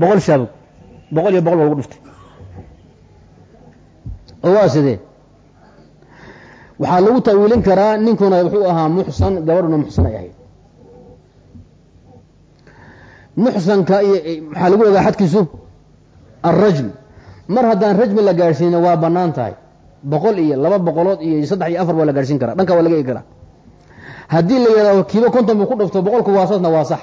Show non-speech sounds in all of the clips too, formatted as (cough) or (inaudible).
boqol shaabog boqol iyo boqol ba lagu dhuftay. Waa waxaa lagu tawiilin karaa ninkuna wuxuu ahaa muxsan gabadhuna muxsan ay ahayd. Muxsanka iyo maxaa lagu ogaa xadkiisu alrajm mar haddaan rajmi la gaadhsiina waa bannaan tahay. Boqol iyo laba boqolood iyo saddex iyo afar waa la gaadhsiin karaa. Dhanka waa laga egi karaa. Haddii la yidhahdo kiibo konton buu ku dhufto boqolka waasaasna waa sax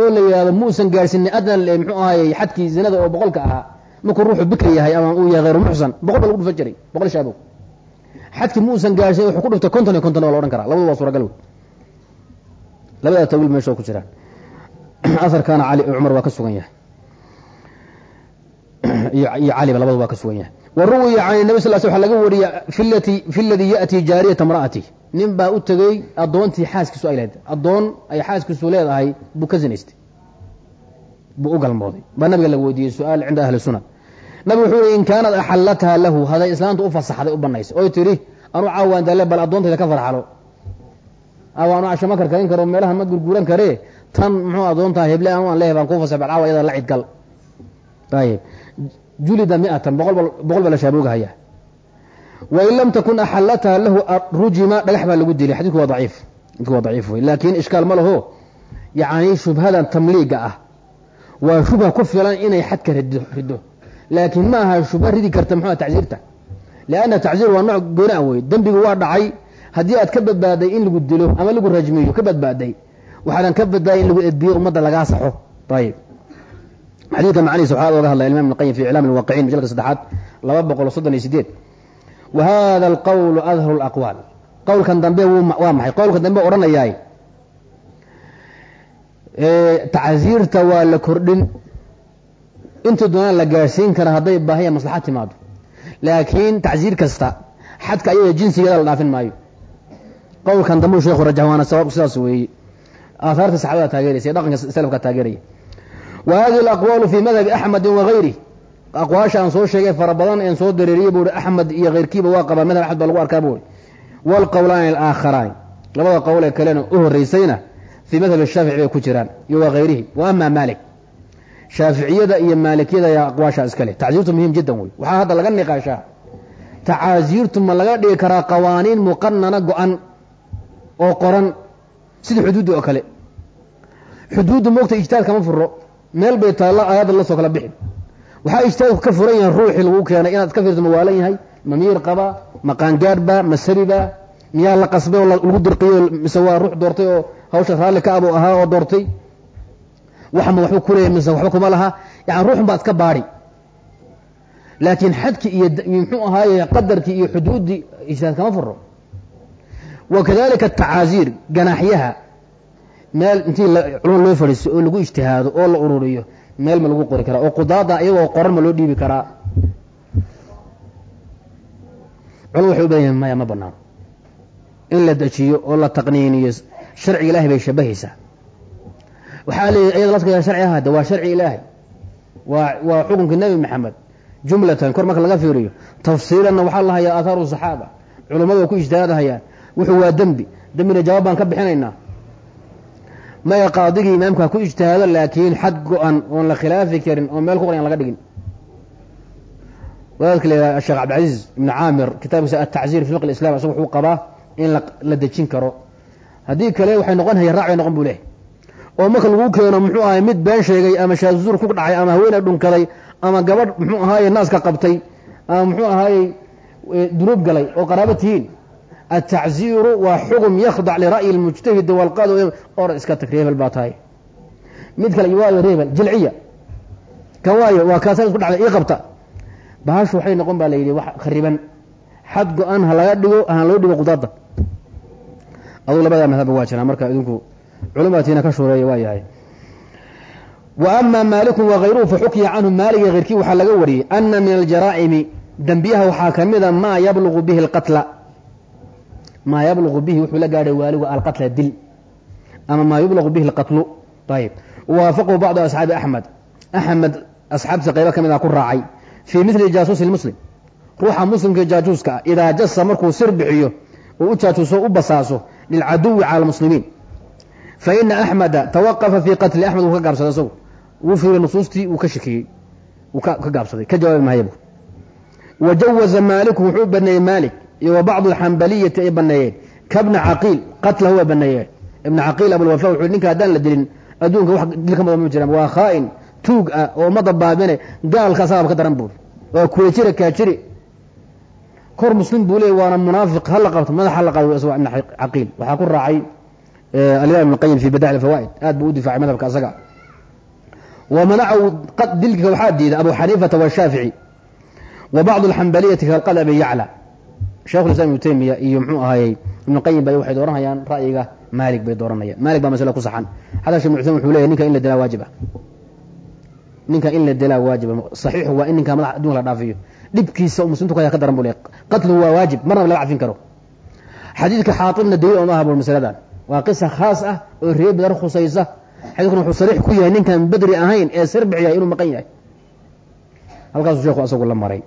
oo la yidhahdo muusan gaadhsiinin adnan muxuu ahaayey xadkii zinada oo boqolka ahaa. Markuu ruuxu bikri yahay ama uu yahay hayru muxsan boqol ba lagu dhufan jiray boqol shaabo xadkii muusan gaadhsiin wuxuu ku dhuftay konton iyo konton waa la odhan karaa labadu waa suuragal wey labada tawiil meesha ku jiraan aharkaana cali cumar waa ka sugan yahay. Iyo caliba labadu waa ka sugan yahay wa ruwiya can nabi sal sl waa laga wariya fi ladii ya'tii jaariyata mra'ati nin baa u tegey addoontii xaaskiisu ay lahayd addoon ay xaaskiisu leedahay buu ka zinaystay buu u galmooday baa nabiga la weydiiyey su'aal cinda ahli sunan nabig wuxuu yihi in kaanad axallathaa lahu haday islaamtu u fasaxday u banaysay oy tidhi anu caawaan dalle bal addoontayda ka farxalo awaanu casho karkarin karo meelaha ma gurguuran karee tan muxuu addoontaa heble aan leehay baan kuu fasax bal caawa iyada la cidgal ayib julida miatan boqol baa la shaaboogahayaa wain lam takun axallathaa lahu rujima dhagax baa lagu dilay xadidku waa daciif xadidku waa daciif wey laakiin ishkaal ma laho yacni shubhadan tamliiga ah. Waa shubha ku filan inay xadka rido laakiin ma aha shubha ridi karta muxua tacsiirta. Lianna tacsiir waa nooc goona wey dembigu waa dhacay. Haddii aad ka badbaaday in lagu dilo ama lagu rajmiyo ka badbaaday waxaadan ka badbaaday in lagu edbiyo ummadda lagaa saxo. Ayib xadiidka macnihiisa waxaa oga hadlaya imam ibn qayim fi iclaam alwaaqiciin majalka saddexaad laba boqol soddon iyo sideed wa hada alqowlu adharu alaqwaal. Qowlkan dambe waa maxay? Qowlkan dambe odhanayaay. Tacsiirta waa la kordhin. Inta doonaan la gaadhsiin kara hadday baahiya maslaxa timaado. Laakiin tacsiir kasta xadka ayaga jinsigeeda la dhaafin maayo. Qowlkan dambu sheekhu rajax waana sabab sidaas weeye aahaarta saxaabada taageeraysa dhaqanka salafka taageeraya wa hadihi alaqwaalu fii madhabi axmedin wagayri aqwaasha aan soo sheegay fara badan een soo dareeriye buu axmed iyo keyrkiiba waa qabaa madhab axmed baa lagu arkaa buu waalqowlaani alaakharaani labada qowl ee kalena u horeysayna fii madhab shaafici bay ku jiraan iyo wa hayrihi wa ama maalik shaaficiyada iyo maalikiyada ayaa aqwaashaa iska leh tacsiirtu muhiim jiddan wey waxaa hadda laga niqaashaa tacaasiirtu ma laga dhigi karaa qawaaniin muqanana go-an oo qoran sida xuduudda oo kale xuduuddu moogta ijtihaad meel bay taalla aayadda la soo kala bixin. Waxaa ijtihaadku ka furan yahay ruuxii lagu keenay inaad iska fiirto ma yahay ma miir qaba ma qaangaadhba ma sabiba miyaa la qasbay oo lagu dirqiyo mise waa ruux doortay oo hawsha raalli ka abuu ahaa oo doortay? Waxma waxba kuleeya mise waxba kuma laha? Yani ruuxun baad iska baadhi laakiin xadkii iyo muxuu ahaaye qadarkii iyo xuduuddii ijtihaad kama furo wa kadalika atacaasiir ganaaxyaha meel intii culum loo fadhiisto oo lagu ijtihaado oo la ururiyo meel ma lagu qori karaa. oo qudaada iyagoo qoran ma loo dhiibi karaa. Culum waxay u badan maya ma banaano in la dejiyo oo la taqniiniyo sharciga ilahay bay shabahaysaa waxaa leeyahy iyada laska sharci ahade waa sharci ilaahay. Waa waa xukunkii nebi maxamed. Jumlatan kor marka laga fiiriyo tafsiilanna waxaa la hayaa aahaaru saxaaba. Culummadu ku ijtihaadahayaan wuxuu waa dembi. Dembina jawaab baan ka bixinaynaa maya qaadigii imaamka ku ijtihaado laakiin xad go-an oon la khilaafi karin oo meel ku qoran aan laga dhigin. Wadaadka la sheekh cabdilcaziiz ibni caamir kitaabkiisa atacziir fi fiqi islam isagu wuxuu qabaa in la dejin karo. Haddii kale waxay noqon haya raac bay noqon buu lehay oo marka lagu keeno muxuu ahay mid been sheegay ama shaazuur ku dhacay ama haweeney dhunkaday ama gabadh muxuu ahaaye naaska qabtay ama muxuu ahaaye dunuub galay oo qaraabo tihiin atacziiru waa xugum yakhdac lira'yi lmujtahidi walqaad or iska tag reebel baa tahay. Mid kale waayo reebel jilciya. Kan waayo waa kaasa isku dhacday ii qabta. Bahashu waxay noqon baa la wax khariban. Xad go-an ha laga dhigo ha loo dhigo qudaada aduu labadaa madhaba waa jiraan marka idinku culumatiina ka shuureeya waa yahay. Wa ama maaliku wakayruhu canhu maalig iyo keyrkii waxaa laga wariyey ana min aljaraa'imi dembiyaha waxaa ka mida maa yablugu bihi alqatla maa yablugu bihi wuxuu la gaadhay waaligu alqatla dil ama maa yublagu bihi alqatlu. Ayib waafaqahu bacdu asxaabi axmed. Axmed asxaabtiisa qaybo ka mid a ku raacay. Fii mili jaasuusi lmuslim ruuxa muslimka jaajuuska ah idaa jasa markuu sir bixiyo oo u jaajuuso u basaaso lilcaduwi cala almuslimiin. Fa ina axmeda tawaqafa fii qatli axmed wuu ka gaabsada isagu wuu fiiriy nusuustii wuu ka shakiyey wuu ka gaabsaday. Ka jawaabi mahayabu wa jawaza maaliku wuxuu baneeyey maalik iyo wa bacdu alxambaliyati ay baneeyeen kabna caqiil qatlahu way baneeyeen ibna caqiil abulwafa wuxuu ninka haddaan la dilin adduunka wax dil ka ma jiraan. Waa khaa'in tuug ah oo ummadda baabine gaalka asaaba ka daran buuri waa kuwejira kaajiri. Kor muslim buu leeyay waana munaafiq hala qabto madax hala qado isagoo ibn caqiil waxaa ku raacay alimaam ibn fi badac alfawaa'id aad buu u difaacay madhabka asaga. Wa manacahu dilka waxaa diiday abu xaniifata washaafici wa bacdu alxambaliyati kalqad abi yacla sheikhu islam ibnu taymiya iyo muxuu ahaayey ibnu qayim bay waxay dooranayaan ra'yiga maalik bay dooranayaan maalik baa masale ku saxan. Xataa shekh ibn cuthaymin wuxuu leeyahy ninka in la dilaa waajiba ninka in la dilaa waajiba saxiixu waa in ninka madax adduunka la dhaafiyo. Dhibkiisa oo muslimtu ka ka daran leeyahy qatluhu waa waajib marnaba laga cafin karo. Xadiidka xaatibna daliil ooma aha bur masaladan. Waa qisa khaas ah oo reer badar khusaysa. Xadiidkuna wuxuu sariix ku yahay ninkan bedri ahayn ee sirbixiya inuu maqan yahay. Halkaasuu sheekhu asagu la maray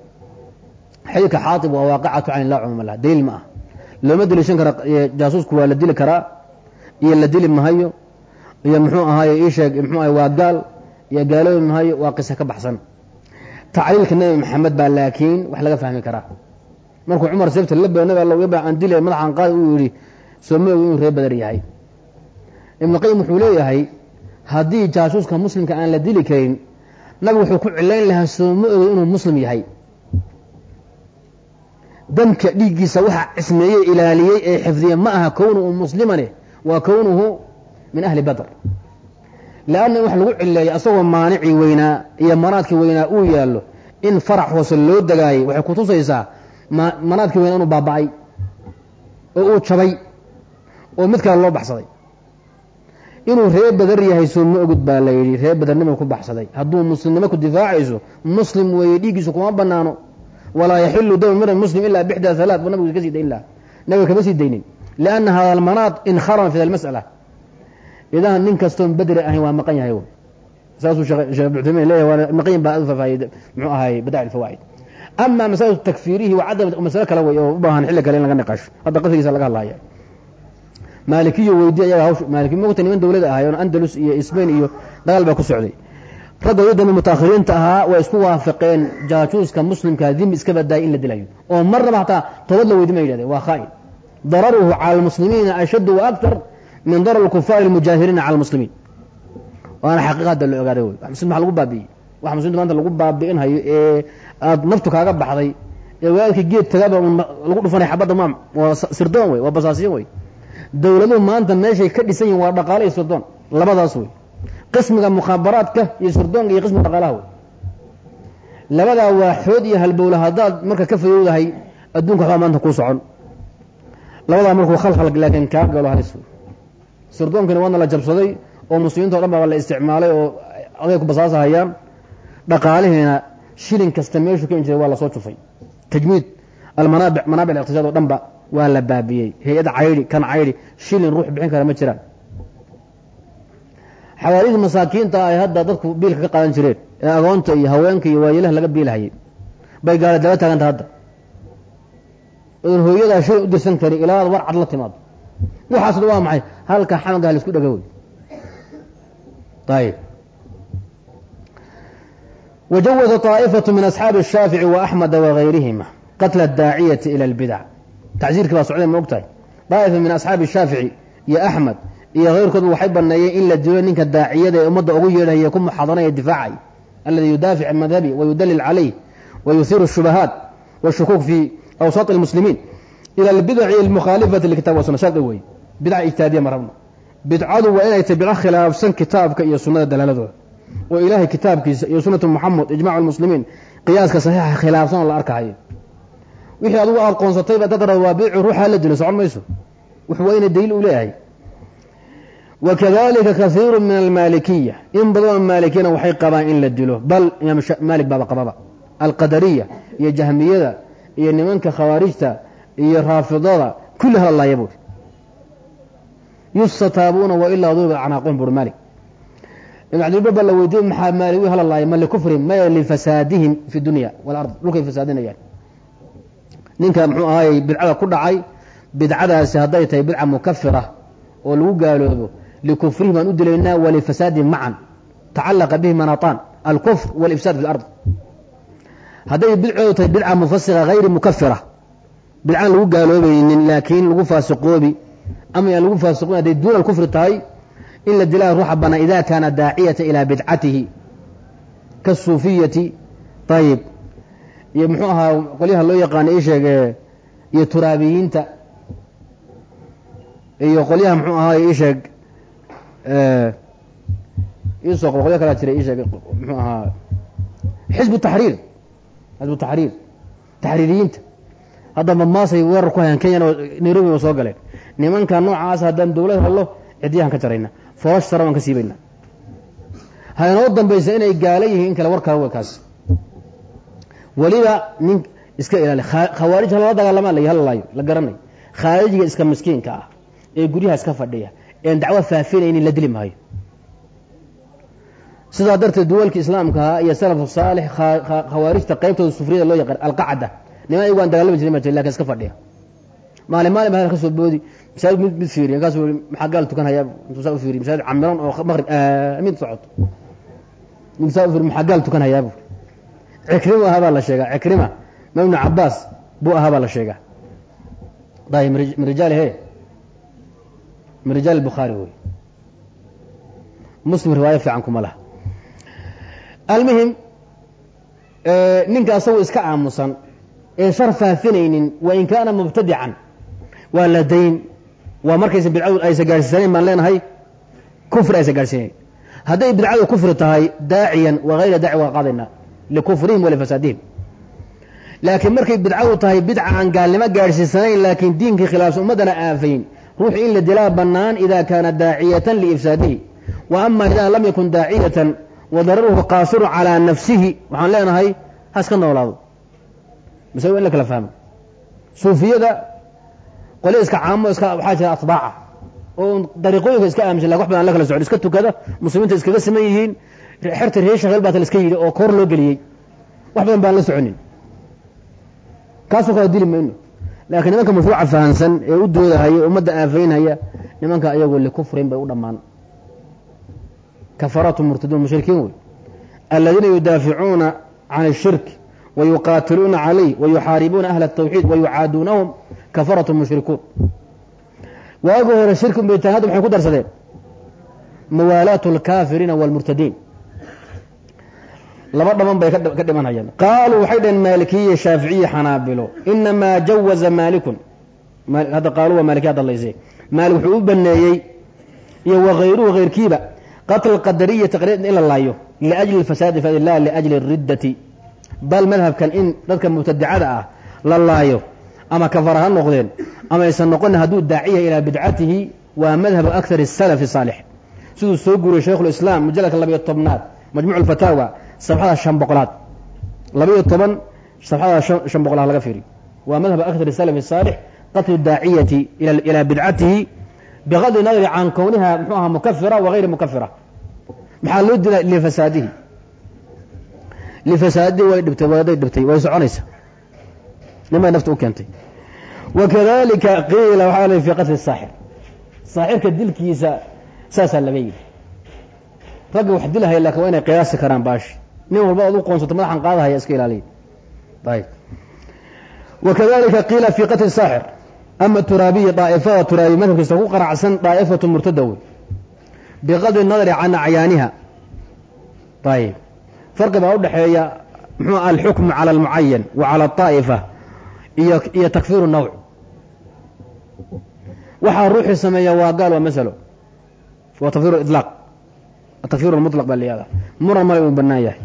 xadiidka xaatib waa waaqicatu can illah cumum lah daliil ma ah looma deliishan kara jaasuusku waa la dili karaa iyo la dili mahayo iyo muxuu ahaaye ii sheeg muxuu ahay waa gaal iyo gaaloobi mahayo waa qisa ka baxsan. Tacliilka nebi maxamed baa laakiin wax laga fahmi karaa. Markuu cumar seefta laba nabi aan dile madaxaan qaadi uu yidhi soo ma ogi inuu reer badar yahay. Ibnu qayim wuxuu leeyahay haddii jaasuuska muslimka aan la dili karin nabigu wuxuu ku cilayn lahaa soo ma ogi inuu muslim yahay damka dhiiggiisa waxaa cismeeyey ilaaliyey ee xifdiye ma aha kownuhu muslimane waa kownuhu min ahli badr. Leanna in wax lagu cileeyo asagoo maanicii weynaa iyo manaadkii weynaa uu yaallo in farax hoose loo dagaayay waxay kutusaysaa manaadkii weynaa inuu baaba'ay oo uu jabay oo mid kale loo baxsaday. Inuu reer badar yahay soo ma ogid baa la yidhi reer badarnimo ku baxsaday? Hadduu muslimnimo ku difaacayso muslim weeye dhiiggiisu kuma banaano walaa yaxilu dam mira muslim ilaa bixda halaat bu nabigu ka sii dayn laha nabiga kama sii daynin. Lianna hada almanaad inkharama fi almas'ala. Idan nin kastoon badri ahayn waa maqan yahay saasuu cuthaymin leeyahay waana ibn qayim baa faafahiyey muxuu ahay badac alfawaa'id ama masalatu takfiirihi wa cadam kale wey oo u xilli kale in laga niqaasho hadda qasrigiisa laga hadlaya maalikiyo weydiye ayaga hawsh maaliki mogta niman dawlada ahayoon andalus iyo sbain iyo dagaal baa ku socday ragga ugu dambe mutaakhiriinta ahaa way isku waafaqeen jaajuuska muslimka dimi iska badaayay in la dilayo. Oo marnaba hataa toobad la weydi ma yidhahdeen. Waa khaa'in dararuhu cala almuslimiina ashaddu wa aktar min darar alkufaari almujaahiriina cala almuslimiin. Waana xaqiiqada la ogaaday wey. Muslim waxa lagu baabi'iyey wax muslimta maanta lagu baabi'inhayo ee aada naftu kaaga baxday ee waalkii geed tagaba lagu dhufanay xabadda maam. Waa sirdoon wey. Waa basaasiyin wey. Dawladuhu maanta meeshay ka dhisan yihiin waa dhaqaale sirdoon. Labadaas wey qismiga mukhaabaraadka iyo sirdoonka iyo qismiga dhaqaalaha wey labadaa waa xood iyo halbowla haddaad marka ka fayowdahay adduunka waxbaa maanta kuu socon. Labadaa markuu khalkhal laakiin kaa galo halis wey sirdoonkani waana la jabsaday oo muslimiinta o dhan baa la isticmaalay oo aday ku basaasahayaan dhaqaalihiina shilin kasta meeshuu ka jiray waa la soo jufay tajmiid almanaabic manaabic iqtisaad o dhan ba waa la baabiyey. Hay'ad caydi kan caydi shilin ruux bixin kara ma jiraan xawaalidii masaakiinta ay hadda dadku biilka ka qaadan jireen ee agoonta iyo haweenka iyo waayeelaha laga biilhayay bay gaala daba taaganta hadda oon hooyadaa shay u dirsan kari ilaa aad war cad la timaado waxaasna waa maxay halka xamaga laisku dhega wey ayib wajawaza طaa'ifatu min asxaabi الshaafici وaأxmeda وagayrihima qatla الdaaciyati ilى اlbidac tacsiirkii baa socday ma og tahay daa'ifa min asxaabi الshaafici iyo axmed iyo hayrkoodu waxay baneeyeen in la dilo ninka daaciyada ee ummadda ugu yeedhaya ku muxaadanaya difaacay aladi yudaafic madhabi wayudalil calayh wayuhiru shubahaat wshukuuk fii awsaat lmuslimiin ila albidaci almukhaalifati lkitab wa suna saas wey bidca ijtihaadiya ma rabno. Bidcadu waa inay tabco khilaafsan kitaabka iyo sunnada dalaaladooda. Oo ilaahay kitaabkiisa iyo sunnatu muxamed ijmac lmuslimiin qiyaaska saxiixa khilaafsan oo la arkahayo wixii adugu aqoonsatayba dad rawaabeicu ruuxaa la dilo socon mayso. Wuxuu waa inay daliil u leeyahay wakadalika kaiiru min almaalikiya in badanoo maalikiyana waxay qabaan in la dilo bal imaam maalik baaba qababa alqadariya iyo jahmiyada iyo nimanka khawaarijta iyo raafidada kulli hala laaya buuri yustataabuuna wailaa duriba acnaaqum buuri maalik ibn cabdilbar baa la weydiiye maxaa maalik hala laaya ma likufrihim maya lifasaadihim fi dunya walard dhulkay fasaadinayaan ninka muxuu ahaayey bidcada ku dhacay bidcadaasi hadday tahay bidca mukafira oo lagu gaaloobo likufrihim aan u dilaynaa walifasaadihim macan tacalaqa bihi manataan alkufr walifsaad fi lard hadday bidcoodu tahay bidca mufasira hayri mukafira bidcaan lagu gaaloobaynin laakiin lagu faasiqoobi ama aan lagu faasiqoobin hadday duuna alkufri tahay in la dilaa ruuxa banaa ida kaana daaciyata ilaa bidcatihi kasuufiyati ayib iyo muxuu ahaa qolyaha loo yaqaana ii sheege iyo turaabiyiinta iyo qolyaha muxuu ahaa ii sheeg iisoo qaba qolya kalaa jira ii sheeg muxuu ahaa xisbu taxriir xisbu taxriir taxriiriyiinta. Hadda mamaasay weerar ku hayaan kenyana nairobi ba soo galeen nimanka noocaas haddaan dawlad hadlo ciddiyahan ka jarayna foorash sara baan ka siibayna. Haynoo dambaysa inay gaala yihiin in kale war kala wey kaas weliba nin iska ilaali khawaarij halala dagaalama la halalaayo la garanay. Khaarijiga iska miskiinka ah ee guryaha iska fadhiya een dacwo faafinaynin la dili maayo. Sidaa darteed duwalka islaamkaha iyo salafu saalix khawaarijta qaybtooda sufriyada loo yaqaan alqacda. Niman ayagu aan dagaalami jirin ma jir laakiin iska fadhiya. Maalin maalin baa ka boodi. Masaajid mid mid fiiriya markaasuu maxaa gaal tukan hayaa intuu saa u fiiriy masaajid camiran oo maqrib aamin socoto mid saa u fiiriy maxaa gaal tukan hayaa bu cikrima ahaa baa la sheegaa cikrima ma cabaas buu ahaa baa la sheegaa. Dayib min rijaali he min rijaal bukhaari wey muslim riwaayo fiican kuma laha almuhim ninka asagoo iska aamusan een shar faafinaynin wa in kaana mubtadican waa la dayn waa markaysa bidcadu aysa gaadhsiisanayn baan leenahay kufri aysa gaadhsiinayn hadday bidcadu kufri tahay daaciyan wa hayra daaci waa qaadayna likufrihim wa lifasaadihim laakiin markay bidcadu tahay bidca aan gaalnimo gaadhsiisanayn laakiin diinkii khilaafsan ummaddana aafayn ruux in la dilaa bannaan ida kaana daaciyatan liifsaadihi. Wa ama ida lam yakun daaciyatan wadararuhu qaasiru calaa nafsihi. Waxaan leenahay ha iska noolaado. Masale wa in la kala fahmo. Suufiyada qolya iska caamo iska waxaa jira atbaaca. Oo dariiqooyinka iska aaminsan laakiin wax badan la kala socon iska tukada muslimiinta iskaga siman yihiin xerta reer shaqeel baa ta la iska yidhi oo koor loo geliyey. Wax badan baan la soconin. Kaasoo kala dili mayno laakiin nimanka mashruuca fahamsan ee u doodahaya ummadda aafaynhaya nimanka ayagu likufrin bay u dhammaan. Kafaratu murtaduun mushrikiin wey. Aladiina yudaaficuuna can ishirki wayuqaatiluuna calayh wayuxaaribuuna ahla atawxiid wayucaadunahum kafaratu mushrikuun. Waagi hore shirki unbay tahay maxay ku darsadeen? Mawaalaatu alkaafiriina waalmurtadiin laba dhaban bay ka dhimanhayaan qaaluu waxay dhaheen maalikiya shaaficiya xanaabilo inamaa jawaza maalikun. Hadda qaaluu waa malikiya hadallayse maalik wuxuu u baneeyey iyo wakayruhu hayrkiiba qatl qadariyati qadariya in la laayo liajli fasaadi fa la liajli riddati. Bal madhabkan in dadka mubtadicada ah la laayo ama kafara ha noqdeen ama aysan noqon hadduu daaciya ilaa bidcatihi waa madhabu akar الsalaf saalix. Siduu soo guuriyey shaykhulislaam mujaladka labayo tobnaad majmuc fataawa sabxada shan boqolaad labaiyo toban sabxada shan boqolaad laga fiiriyo waa madhab akar salaf saalix qatlu daaciyati ilaa bidcatihi bigadi nadri can kowniha mxuu aha mukafira wagayri mukafira maxaa loo dila lifasaadihi lifasaadihi way dhibtay waday dhibtay way soconaysa nimay nafta u keentay wakadalika qiila waxaa l fi qatli saaxir saaxirka dilkiisa saasaa laga yidhi ragga wax dilahaya laakiin waa inay qiyaasi karaan baashi nin walba oad u qoonsato madaxan qaadahaya iska ilaaliya ayb wakadalika qiila fi qatli saaxir. Ama turaabiyi daa'ifada turaabiy madhabkiisa ku qaracsan daa'ifatu murtada wey biqadri nadari can acyaaniha. Ayib farqi baa udhexeeya muxuu alxukmu cala almucayan wa cala alطaa'ifa iyo iyo takfiiru nawc waxaa ruuxii sameeya waa gaal waa masalo. Waa takfir ilaaq takfir mulaq baa layihahda muran male uu banaan yahay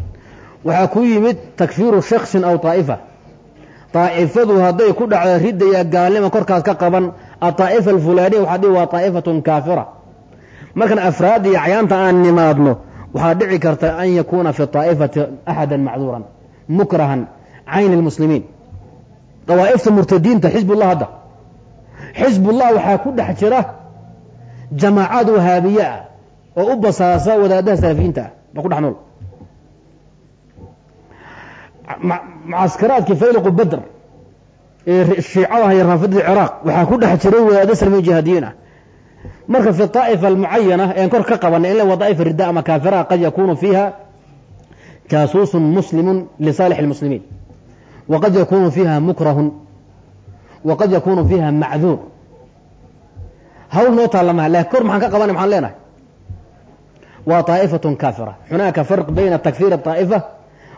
waxaa ku yimid takfiiru shaksin aw taa'ifa. Aaifadu haday ku dhacda ridda iyo gaalnima korkaas ka qaban aaaifa alfulaaniya waxaa dhihi waa taa'ifatun kaafira. Markan afraad iyo acyaanta aan nimaadno waxaa dhici karta an yakuuna fi aaifati axada macduuran mukrahan cayn ilmuslimiin dawaa'ifta murtadiinta xisbullah hadda. Xisbullah waxaa ku dhex jira jamaacad wahaabiye ah oo u basaasa wadaadaha salafiyiinta ah baa ku dhex nool mucaskaraadkii fayliqu badr ee shiicadaha iyo raafidada ciraaq waxaa ku dhex jiray wadaado salmiyin jihaadiyiin ah marka fi طaa'ifa almucayana een kor ka qabanay in la waa daa'ifa rida ama kaafiraha qad yakunu fiiha jaasuusun muslimu lisaalix اlmuslimiin waqad yakunu fiiha mukrahun waqad yakunu fiiha macduur hawl noo taallamaha lakin kor maxaan ka qabanay maxaan leenahay waa طaa'ifaة kaafira hunaaka farq bayna takfir الطaa'ifa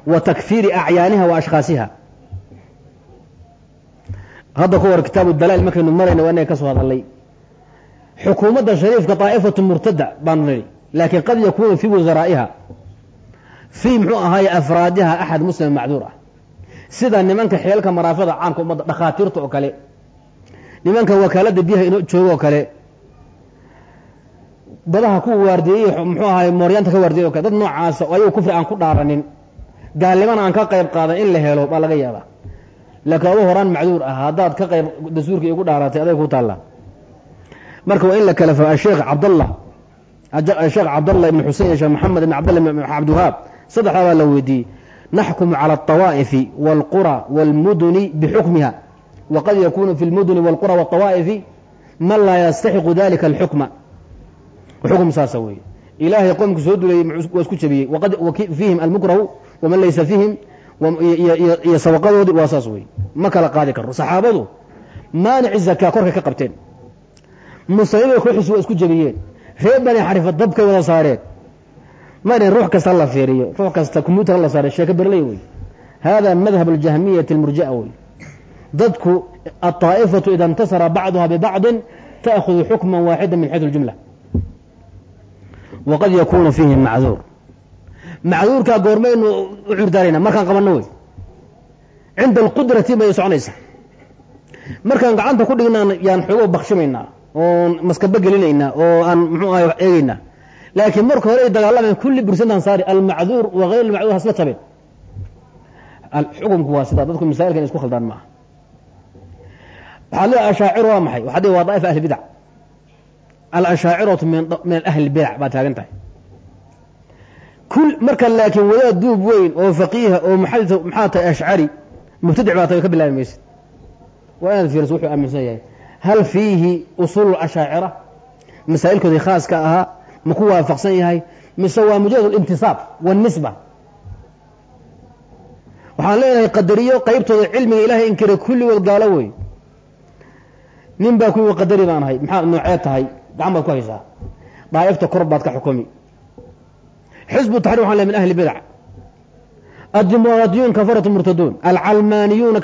wa takfiiri acyaaniha wa ashkhaasiha. Hadda ku war kitaabu dalail markaynu marayna waa inaga ka soo hadalay xukuumadda shariifka طaa'ifatu murtada baanu nidhi laakiin qad yakunu fii wasaraa'iha fii muxuu ahaaye afraadiha axad muslim macduur ah. Sida nimanka xeelka maraafida caamka ummadda dhakhaatiirta oo kale. Nimanka wakaaladda biyaha inoo jooga oo kale. Badaha ku waardiyeey muxuu ahaay mooryaanta ka gaalnimana aan ka qayb qaadan in la helo baa laga yaabaa laakiin adu horaan macduur ah haddaad ka qayb dastuurka igu dhaaratay aday ku taallaa marka waa in la kala faa sheekh cabdallah sheekh cabdallah ibn xusein sheekh maxamed ibn cabdallah ibn cabdiwahaab saddexdaa baa la weydiiyey naxkumu cala alطawaa'ifi wاlqura wاlmuduni bixukmiha waqad yakunu fi اlmuduni wاlqura wاطawaa'ifi man laa yastaxiqu dalika alxukma xukm saasa weeye ilaahay qoomka soo duleeyey waa isku jabiyey fiihim almukrahu waman laysa fiihim iyo sabaqadoodii waa saas weye ma kala qaadi karo saxaabadu maanici zakaa korkay ka qabteen muslimiinay kooxiisu waa isku jabiyeen reer bani xarifa dabkay wada saareen marin ruux kasta la fiiriyo ruux kasta combyuutar la saare sheeko berley wey hada madhab aljahmiyati almurji'a wey dadku aلطaa'ifatu ida اntasara bacduha bibacضi ta'khud xukma waaxida min xayثu اljumla waqad yakunu fiihi macduur macduurkaa goormaynu u curdaarayna markaan qabanno wey cinda alqudrati bay soconaysa. Markaan gacanta ku dhignaan yaan xoogo bakshimaynaa oon maskaba gelinaynaa oo aan muxuu ahay wax eegaynaa laakiin marka hore ay dagaalamayn kulli bursantaan saari almacduur wa hayr almacduur hasla jabeen xukumku waa sidaa dadku masaa'ilkan isku khaldaan maaha. Waxaad leedahay ashaaciru waa maxay? Waxaad waa daa'ifa ahli bidac alashaaciratu min ahli bidac baad taagan tahay marka laakiin wadaad duub weyn oo faqiiha oo maxaa tahay ashcari mubtadic baa tahay ka bilaabi maysid waa inaad fiiriso wuxuu aaminsan yahay. Hal fiihi usuul ashaacira? Masaa'ilkoodii khaaska ahaa ma ku waafaqsan yahay? Mise waa mujarad alintisaab waاnisba waxaan leenahay qadariyo qaybtooda cilmiga ilahay inkiray kulligood gaalo wey nin baa kuwii qadari baan ahay. Maxaad noocee tahay? Gacan baad ku haysaa. Daa'ifta kor baad ka xukumi xisbu taxrir waxan le min ahli bidac addimuqraadiyuun kafaratu murtaduun alcalmaaniyuuna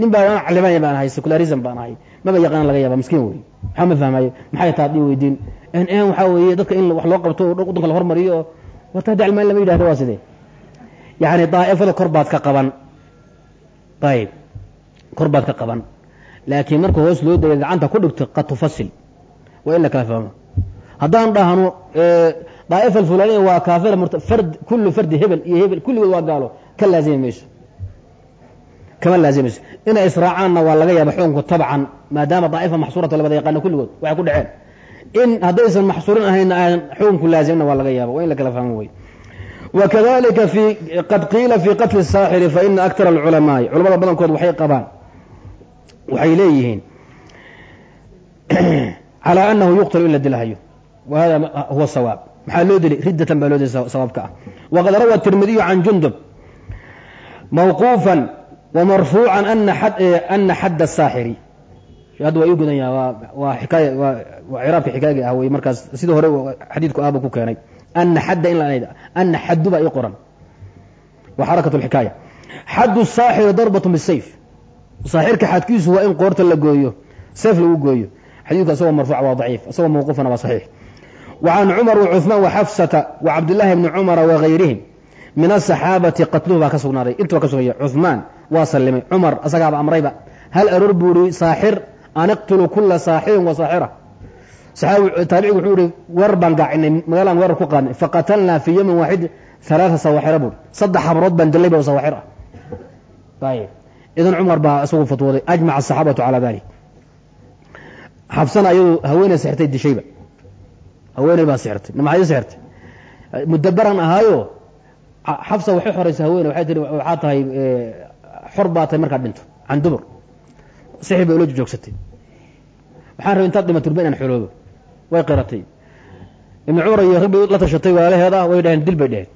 nin baa calimaanya baan ahay secularism baan ahay maba yaqaan laga yaaba miskiin wey maxaa ma fahmayo maxay taa dii weydiin n n waxaa weeye dadka in wax loo qabto waddanka la hormariyo oo warta haddi almaani lama yidhahdo waa sidee yacni daa'ifada kor baad ka qaban ayib kor baad ka qaban laakiin marka hoos loo degay gacanta ku dhigto qad tufasil waa in la kala fahmo haddaan dhahno daaifa alfulaniya waa kaafira murtad kullu fardi hebel iyo hebel kulligood waa gaalo ka laazimi mayso. Kama laazimayso inay israacaanna waa laga yaaba xukunku tabcan maadaama daaifa maxsuurata labada yaqaana kulligood waxay ku dhaceen. In haddaysan maxsuurin ahaynna aan xukunku laazimina waa laga yaaba waa in la kala fahmo wey wakadalika fi qad qiila fi qatli saaxiri fa ina aktar alculamaai culamada badankood waxay qabaan waxay leeyihiin (clears throat) calaa anahu yuqtalu in la dilhayo wa hada huwa sawaab maxaa loo dilay riddatan baa loo dilay sawaabka ah waqad rawa الtirmidiyu can jundub mawquufa وmarfuuca ana xadd الsaaxiri hadda waa ii gudan yaha waa xikaaya waa ciraabka xikaayagi ah wey markaas sidii hore xadiidku aaba ku keenay ana xadda in ana xaddu baa ii qoran waa xarakat اlxikaaya xaddu الsaaxiri darbaة bالsayf saaxirka xadkiisu waa in qoorta la gooyo seef lagu gooyo xadiidku asagoo marfuuc waa daciif asagoo mawquufana waa saxiix can cumar wacuثmaan waxafsata wacabdillaahi bni cumara wagayrihim min asaxaabati qatluhu baa ka sugnaaday. Intuba ka sugaya cuثmaan waa sallimay. Cumar asagaaba amrayba hal aroor buu ihi saaxir an iqtulu kula saaxirin wa saaxira taabicigu wuxuu ihi weerar baan gaacinay magaalaan weerar ku qaadnay. Faqatalnaa fii yowmin waaxid halaaa sawaaxira buui saddex habrood baan dillay ba sawaaxir ah idan cumar baa isagu fatwooday. Ajmaca asaxaabatu calaa dalik xabsana ayadu haweeney sixirtay dishayba haweeney baa sixirtay maxay sixirtay mudabaran ahaayo xabsa waxay xoraysay haweeney waxay tihi waxaa tahay xor baa tahay markaad dhinto can dubur. Sixir bay ula joogsatay. Waxaan rabay intaad dhimato urba inaan xoroobo way qiratay. Ibnu cumar iyo ragbi la tashatay walaalaheeda way dhaheen dil bay dheheen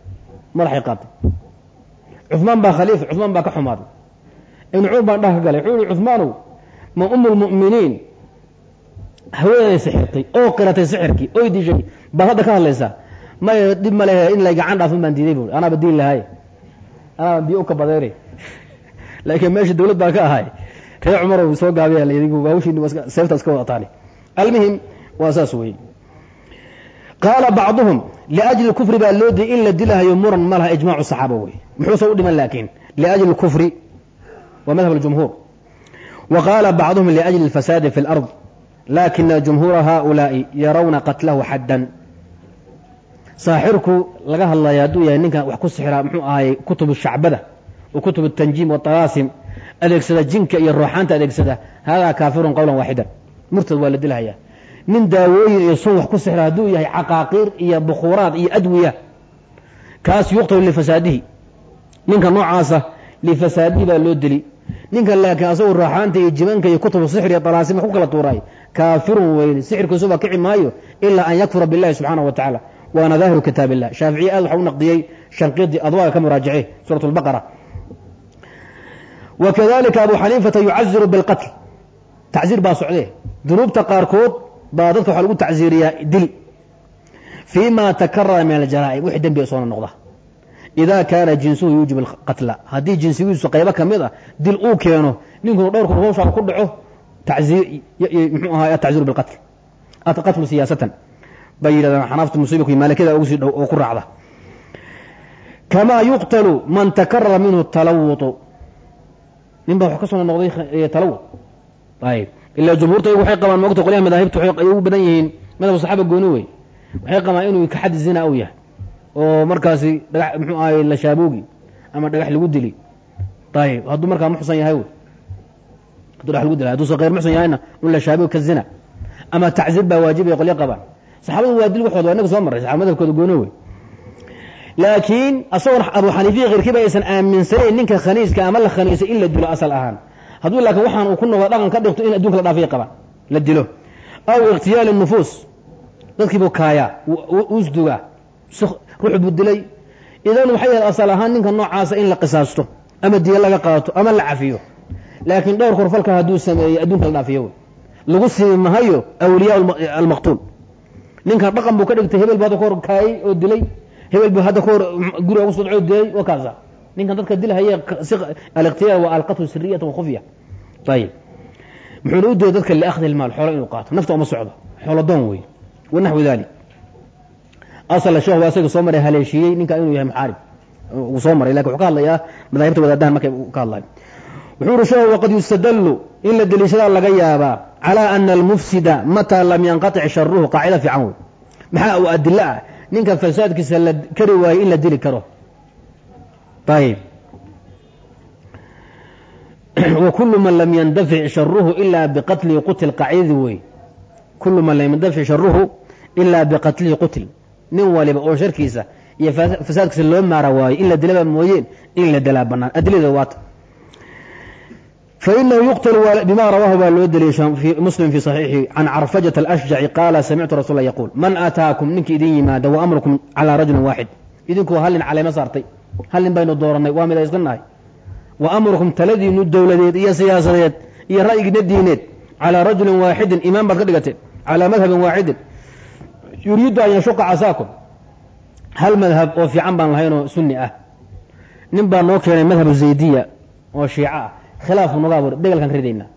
madaxay qaatay. Cumaan baa khaliifa cumaan baa ka xumaaday ibnu cumar baan dhah ka galay. Wuxuu yihi ma umu haweenay sixirtay oo qiratay sixirkii oy dishay baad hadda ka hadlaysaa may dhib ma lehe in la gacan dhaafin baan diiday bu anaaba diin lahay. Anaabaan biyo uka badeynay (laughs) laakiin meesha dawlad baa ka ahay. Reer cumarow soo gaabaya ladigu hawshiinsayfta iska wadataan almuhim waa saas wey qaala bacduhum liajli kufri baa loo diiy in la dilahayo muran ma ijmaacu saxaaba wey muxuuse u dhiman laakiin liajli kufri. Waa madhab jumhuur wa bacduhum liajli fasaadi fi lard lakina jumhuura haؤulaaءi yarawna qatlahu xaddan saaxirku laga hadlaya hadduu yahay ninkan wax ku sixraa muxuu ahaayey kutub shacbada wa kutub tanjiim watalaasim adeegsada jinka iyo ruuxaanta adeegsada haadaa kaafirun qowlan waaxidan murtad waa la dilhayaa nin daawooyin iyo sun wax ku sixra hadduu yahay caqaaqiir iyo bukhuuraad iyo adwiya kaas yuqtalu lifasaadihi ninka noocaasa lifasaadihi baa loo dili ninkan laakiin asagu raaxaanta iyo jimanka iyo kutubu sixr iyo talaasim wax ku kala tuuraay kaafirun weyne sixirkiisuba kici maayo ilaa an yakfura billahi subxaana wa tacaala. Waana daahiru kitaab illah aad waxa u naqdiyey shanqidii adwaaga ka muraajace suurat lbaqara wa kadalika abu xaniifata yucaziru bilqatl. Tacziir baa socdee. Dunuubta qaarkood baa dadka waxaa lagu tacziiriyaa dil. Fii takarara min aljaraaim wixii dembiga soona noqda ida kaana jinsuhu yuujib alqatla haddii jinsigiisu qaybo ka mid ah dil uu keeno ninkunu dhowrkun hawshaa ku dhaco mxuu ahaa atacziiru bilqatl qatlu siyaasatan bay yidhahdaan xanaafta musiibku maalikada ugu sii dhow oo ku raacda kamaa yuqtalu man takarara minhu talawutu nin baa wax ka soo noqday talawut ayb ilaa jumhuurta iyagu waxay qabaan moogta qolyaha madaahibta ay ugu badan yihiin madhab saxaaba gooni wey waxay qabaan inuu ka xad zina u yahay oo markaasi dhagax muxuu ahay la shaabuugi ama dhagax lagu dili. Ayib hadduu markaa muxsan yahay wey hadduu dhagax lagu dili hadduusa khayr muxsan yahayna un la shaabuugi ka zina. Ama tacziir baa waajibaya qolya qabaan saxaabadu waa dil waxooda waa inaga soo marray saxaba madhabkooda gooni wey laakiin asagoon abu xaniifiya khayrkiiba aysan aaminsanayn ninka khaniiska ama la khaniisay in la dilo asal ahaan. Hadduu laakiin waxaan uu ku noqdo dhaqan ka dhigto in adduunka la dhaafiya qabaan la dilo. Aw ikhtiyaali nufuus dadkiibuu kaayaa usduga ruux buu dilay idan waxay yahay asal ahaan ninka noocaasa in la qisaasto ama diya laga qaato ama la cafiyo. Laakiin dhowr korfalka hadduu sameeyey adduunka la dhaafiyo wey. Lagu siimi mahayo awliyaa almaqtuul. Ninkan dhaqan buu ka dhigtay hebel buu ka hor kaayay oo dilay. Hebel buu hadda ka hor guriga ugu sodco dilay wa kaasa. Ninkan dadka dilhaya alikhtiyaar waa alqatlu siriyatan wa ayib muxuuna u dooday dadka liakhdi ilmaal xoolo inuu qaato. Nafta uma socdo. Xoolo doon wey. Wanaxwi dalik asal sheekh waa isaga soo maray haleeshiiyey ninka inuu yahay muxaarib uu soo maray. Lakin wuxuu ka hadlayaa madaahibta wadaadahan markay ka hadlayo wuxuu uri sheekhu waqad yustadallu in la deliishadaa laga yaabaa calaa ana almufsida mataa lam yanqatic sharuhu qaacida fiican wey maxaa uu adilo ah? Ninka fasaadkiisa la kari waayo in la dili karo. Ayib (clears throat) wkulu man lam yandafic sharuhu ila biqatlihi qutil qacidii wey kulu man lam yandafic sharuhu ilaa biqatlihi qutil nin waliba oo sharkiisa iyo fasaadkiisa loo maara waayo in la dilaba mooyeen in la dalaa banaan adilada waata fainahu yuqtal bima rawaahu baa loo deliyay muslim fi صaxiixi can carfajata alashjaci qaala samictu rasul la yaquul man aataakum ninkii idin yimaada wa amrukum calaa rajulin waaxid. Idinku hal nin caleema saartay hal nin baynu dooranay waa midayska nahay. Wa amrukum taladiinu dowladeed iyo siyaasadeed iyo ra'yigiina diineed calaa rajulin waaxidin imaam baad ka dhigateen calaa madhabin waaxidin yuriidu an yashuqa casaakum. Hal madhab oo fiican baan lahaynoo sunni ah. Nin baa noo keenay madhabu zaydiya oo shiico ah. Khilaafu noga abuur degalkan ka ridaynaa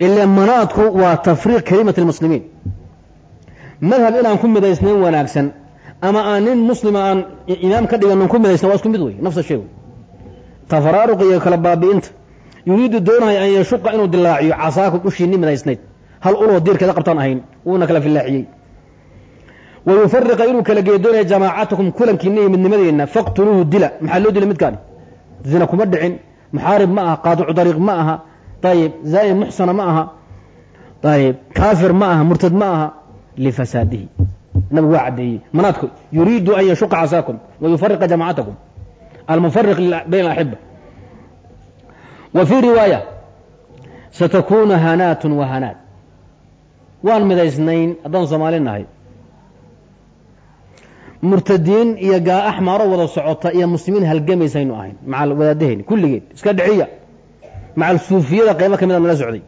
ila manaadku waa tafriiq kalimati lmuslimiin madhab inaan ku midaysnayn wanaagsan ama aan nin muslima aan imaam ka dhiganon ku midaysna waa isku mid wey nafsa shay wey tafaraaruq iyo kala baabi'inta. Yuriidu doonaya an yashuqa inuu dilaaciyo casaakum ushiinni midaysnayd. Hal uloo diirkeeda qabtaan ahayn wuuna wa yufariqa inuu kala geeyo doonaya jamaacatakum kulankiina iyo midnimadeenna faqtuluuhu dila maxaa loo dilay midkaani zina kuma dhicin muxaarib ma aha qaadicu dariiq ma aha ayib zaayin muxsana ma aha ayib kaafir ma aha murtad ma aha lifasaadihi nabigu waa caddeeyey manaadku yuriidu an yashuqa casaakum wa yufariqa jamaacatakum almufariq bayn alaxiba wa fii riwaaya satakunu hanaatun wa hanaat waan midaysnayn haddaan soomaali nahay murtadiin iyo gaa axmaaro wada socota iyo muslimiin halgamaysaynu ahayn. Macal wadaadaheen kulligeed. Iska dhiciya. Macal suufiyada qaybo ka mid a nala socday.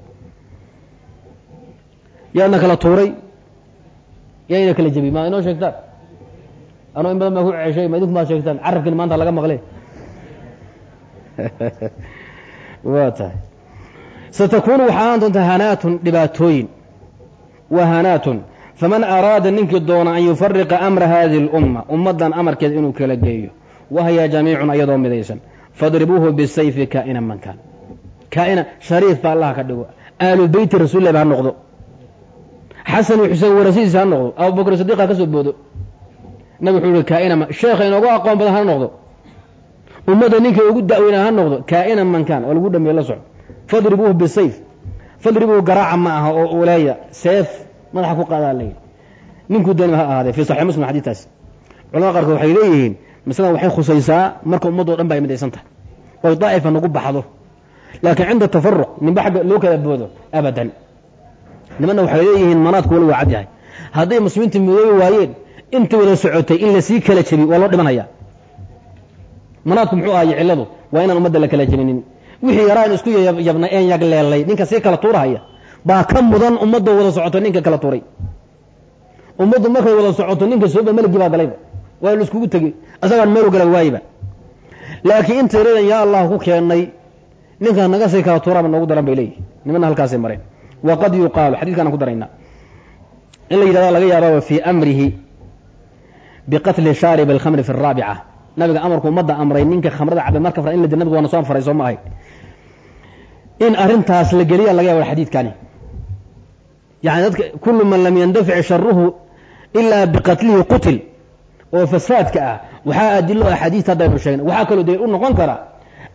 Yaadna kala tuuray. Yaayna kala jebiy maa inoo sheegtaan? Anoo in badan baa ku ceshay ma idinku sheegtaan? Carabkiina maanta laga maqle (laughs) waa tahay. Satakunu waxaa aan doontaa hanaatun dhibaatooyin. Wa hanaatun faman araada ninkii doona an yufariqa amra hadihi اlumma ummaddan amarkeeda inuu kala geeyo wahya jamiicun ayadoo midaysan fadribuuhu bisayfi kaa'ina man kaan. Kaa'ina shariif ba allaha ka dhigo. Aalu beyti rasulilah ba ha noqdo. Xasan xuseen warasidiisa ha noqdo. Abubakr sadiq ha ka soo boodo. Nabig wuxuu ihi kaa'ina sheekha inoogu aqoon badan ha noqdo. Ummadda ninkii ugu da'weyna ha noqdo kaa'ina man kaan. Oo lagu dhameeye la soco fadribuuhu bisayf. Fadribuuhu garaaca ma aha oo uleeya seef madaxa ku qaadaa leeyahy ninkuu dooni ha ahaadee fi saxix muslim xadiidtaas culamada qaarkood waxay leeyihiin masladan waxay khusaysaa marka ummaddo dhan ba ay midaysan tahay. Oy daa'ifa nagu baxdo. Laakiin cinda tafaruq ninba xagga loo kala boodo abadan. Nimanna waxay leeyihiin manaadku wali waa cad yahay. Hadday muslimiinta midoobi waayeen inta wada socotay in la sii kala jebi waa loo dhimanaya. Manaadku muxuu ahaye cilladu waa inaan ummadda la kala jebinin. Wixii yaraa in isku yabna een yagleelay ninka sii kala tuurahaya baa ka mudan ummadda wada socoto ninka kala tuuray. Ummaddu markay wada socoto ninka sooba meligii baa galayba waa la iskugu tegey. Asagaan meelu gala waayiba laakiin inta reedan yaa allah ku keennay ninkan naga sii kala tuuraaba noogu daran bay leeyihi nimanna halkaasay mareen. Waqad yuqaalu xadidkaan aan ku daraynaa in la yidhahda laga yaababa fii amrihi biqatli shaarib alkhamri fi araabica nabiga amarku ummadda amray ninka khamrada cabe marka fara in la dir nabigu waana soo faray soo ma ahayn in arrintaas la geliya laga yaaba xadiidkani yani dadka kullu man lam yandafic sharuhu ilaa biqatlihi qutil. Oo fasaadka ah. Waxaa adilo axaadiista haddaynu sheegna waxaa kaloo dee u noqon kara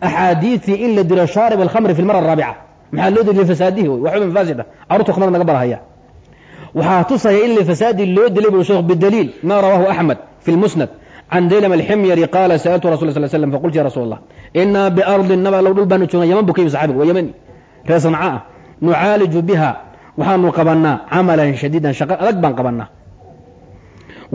axaadiidtii in la dilo shaarib alkhamri fi lmara araabica maxaa loo dili lifasaadihi wey waxba mafaasida carruurta khamrada naga barahaya. Waxaa tusaya in lifasaadi loo dilay buu sheekh bidaliil ma rawaahu axmed fi lmusnad can daylm alximyari qaala sa'altu rasul sl slm faqultu ya rasuul allah inaa biardin naba low dhul baanu joogna yaman buu ka yimi saxabiga waa yamani. Reer sanca ah. Nucaaliju biha waxaanu qabanaa camalan shadiidan shaqo adag baan qabanaa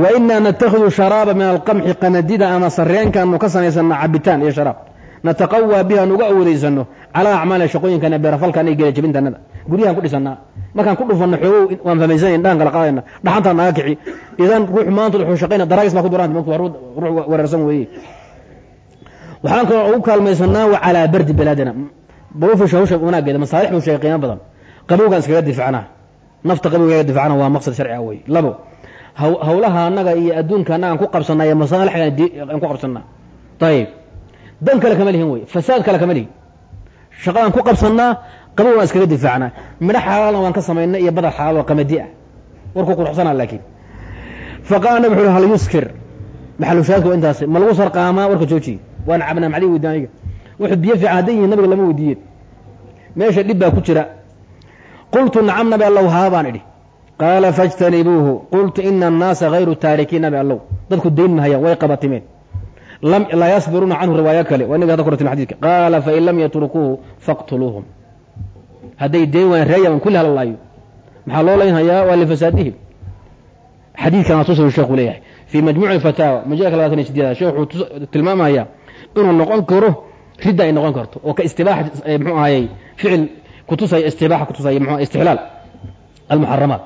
wa inaa sharaaba min alqamxi qanadida ama sareenkaanu ka samaysana cabitaan iyo sharaab. Nataqawaa biha nuga awoodaysano calaa acmaali shaqooyinkana beerafalkan iyo geelajabintanada guryahaan ku dhisanaa markaan ku dhufanno xoogow waan fahmaysanay indhahan kala qaadayna. Dhaxantaan naga kici. Idan ruux maanta wuxuu shaqayna daraagis baa ku duraan ruux wareersan weeye. Waxaan kaloo ugu kaalmaysanaa wa calaa bardi balaadina buufisha hawsha wanaageeda masaalix buu sheegay qiimo badan qabowgaan iskaga difacnaa. Nafta qabowgaga difacna waa maqsad sharci ah wey. Labo hawlaha annaga iyo adduunka annagaan ku qabsanaa iyo masaalixgaan ku qabsanaa ayib dan kale kama lihin wey. Fasaad kale kama lihin. Shaqadaan ku qabsanaa qabow waan iskaga difaacnaa midho xalaalna waan ka samaynay iyo badar xalaal oo qamadi ah. Warku quruxsanaa laakiin. Faqaala nabig wuxu hal yuskir. Maxalushaadku waa intaas ma lagu sarqaamaa warka joojiye waana cabnaa macdii weydiin aniga. Wuxuu biyo fiican hadday yihiin nabiga lama weydiiyeen meesha dhib baa ku jira qultu nacam nabi allow haa baan idhi qaala fajtanibuuhu qultu ina annaasa hayru taarikiin nabi allow dadku dayn mahayaan way qabatimeen laa yasbiruuna canhu riwaayo kale waa inaga hadda kuratimi xadidka qaala fain lam yatrukuuhu faqtuluuhum hadday dayn waayaan ree yaman kulli halalaayo maxaa loo laynhayaa waa lifasaadihim xadiidkan tusayu sheekhu leeyahay fii majmuuci fataawa majalka labatan iyo sideeda sheekh wuxuu tilmaamayaa inuu noqon karo ridda ay noqon karto oo ka istibaax mxuu ahayey ficil kutusaya istibaaxa kutusaya mxu istixlaal almuxaramaat.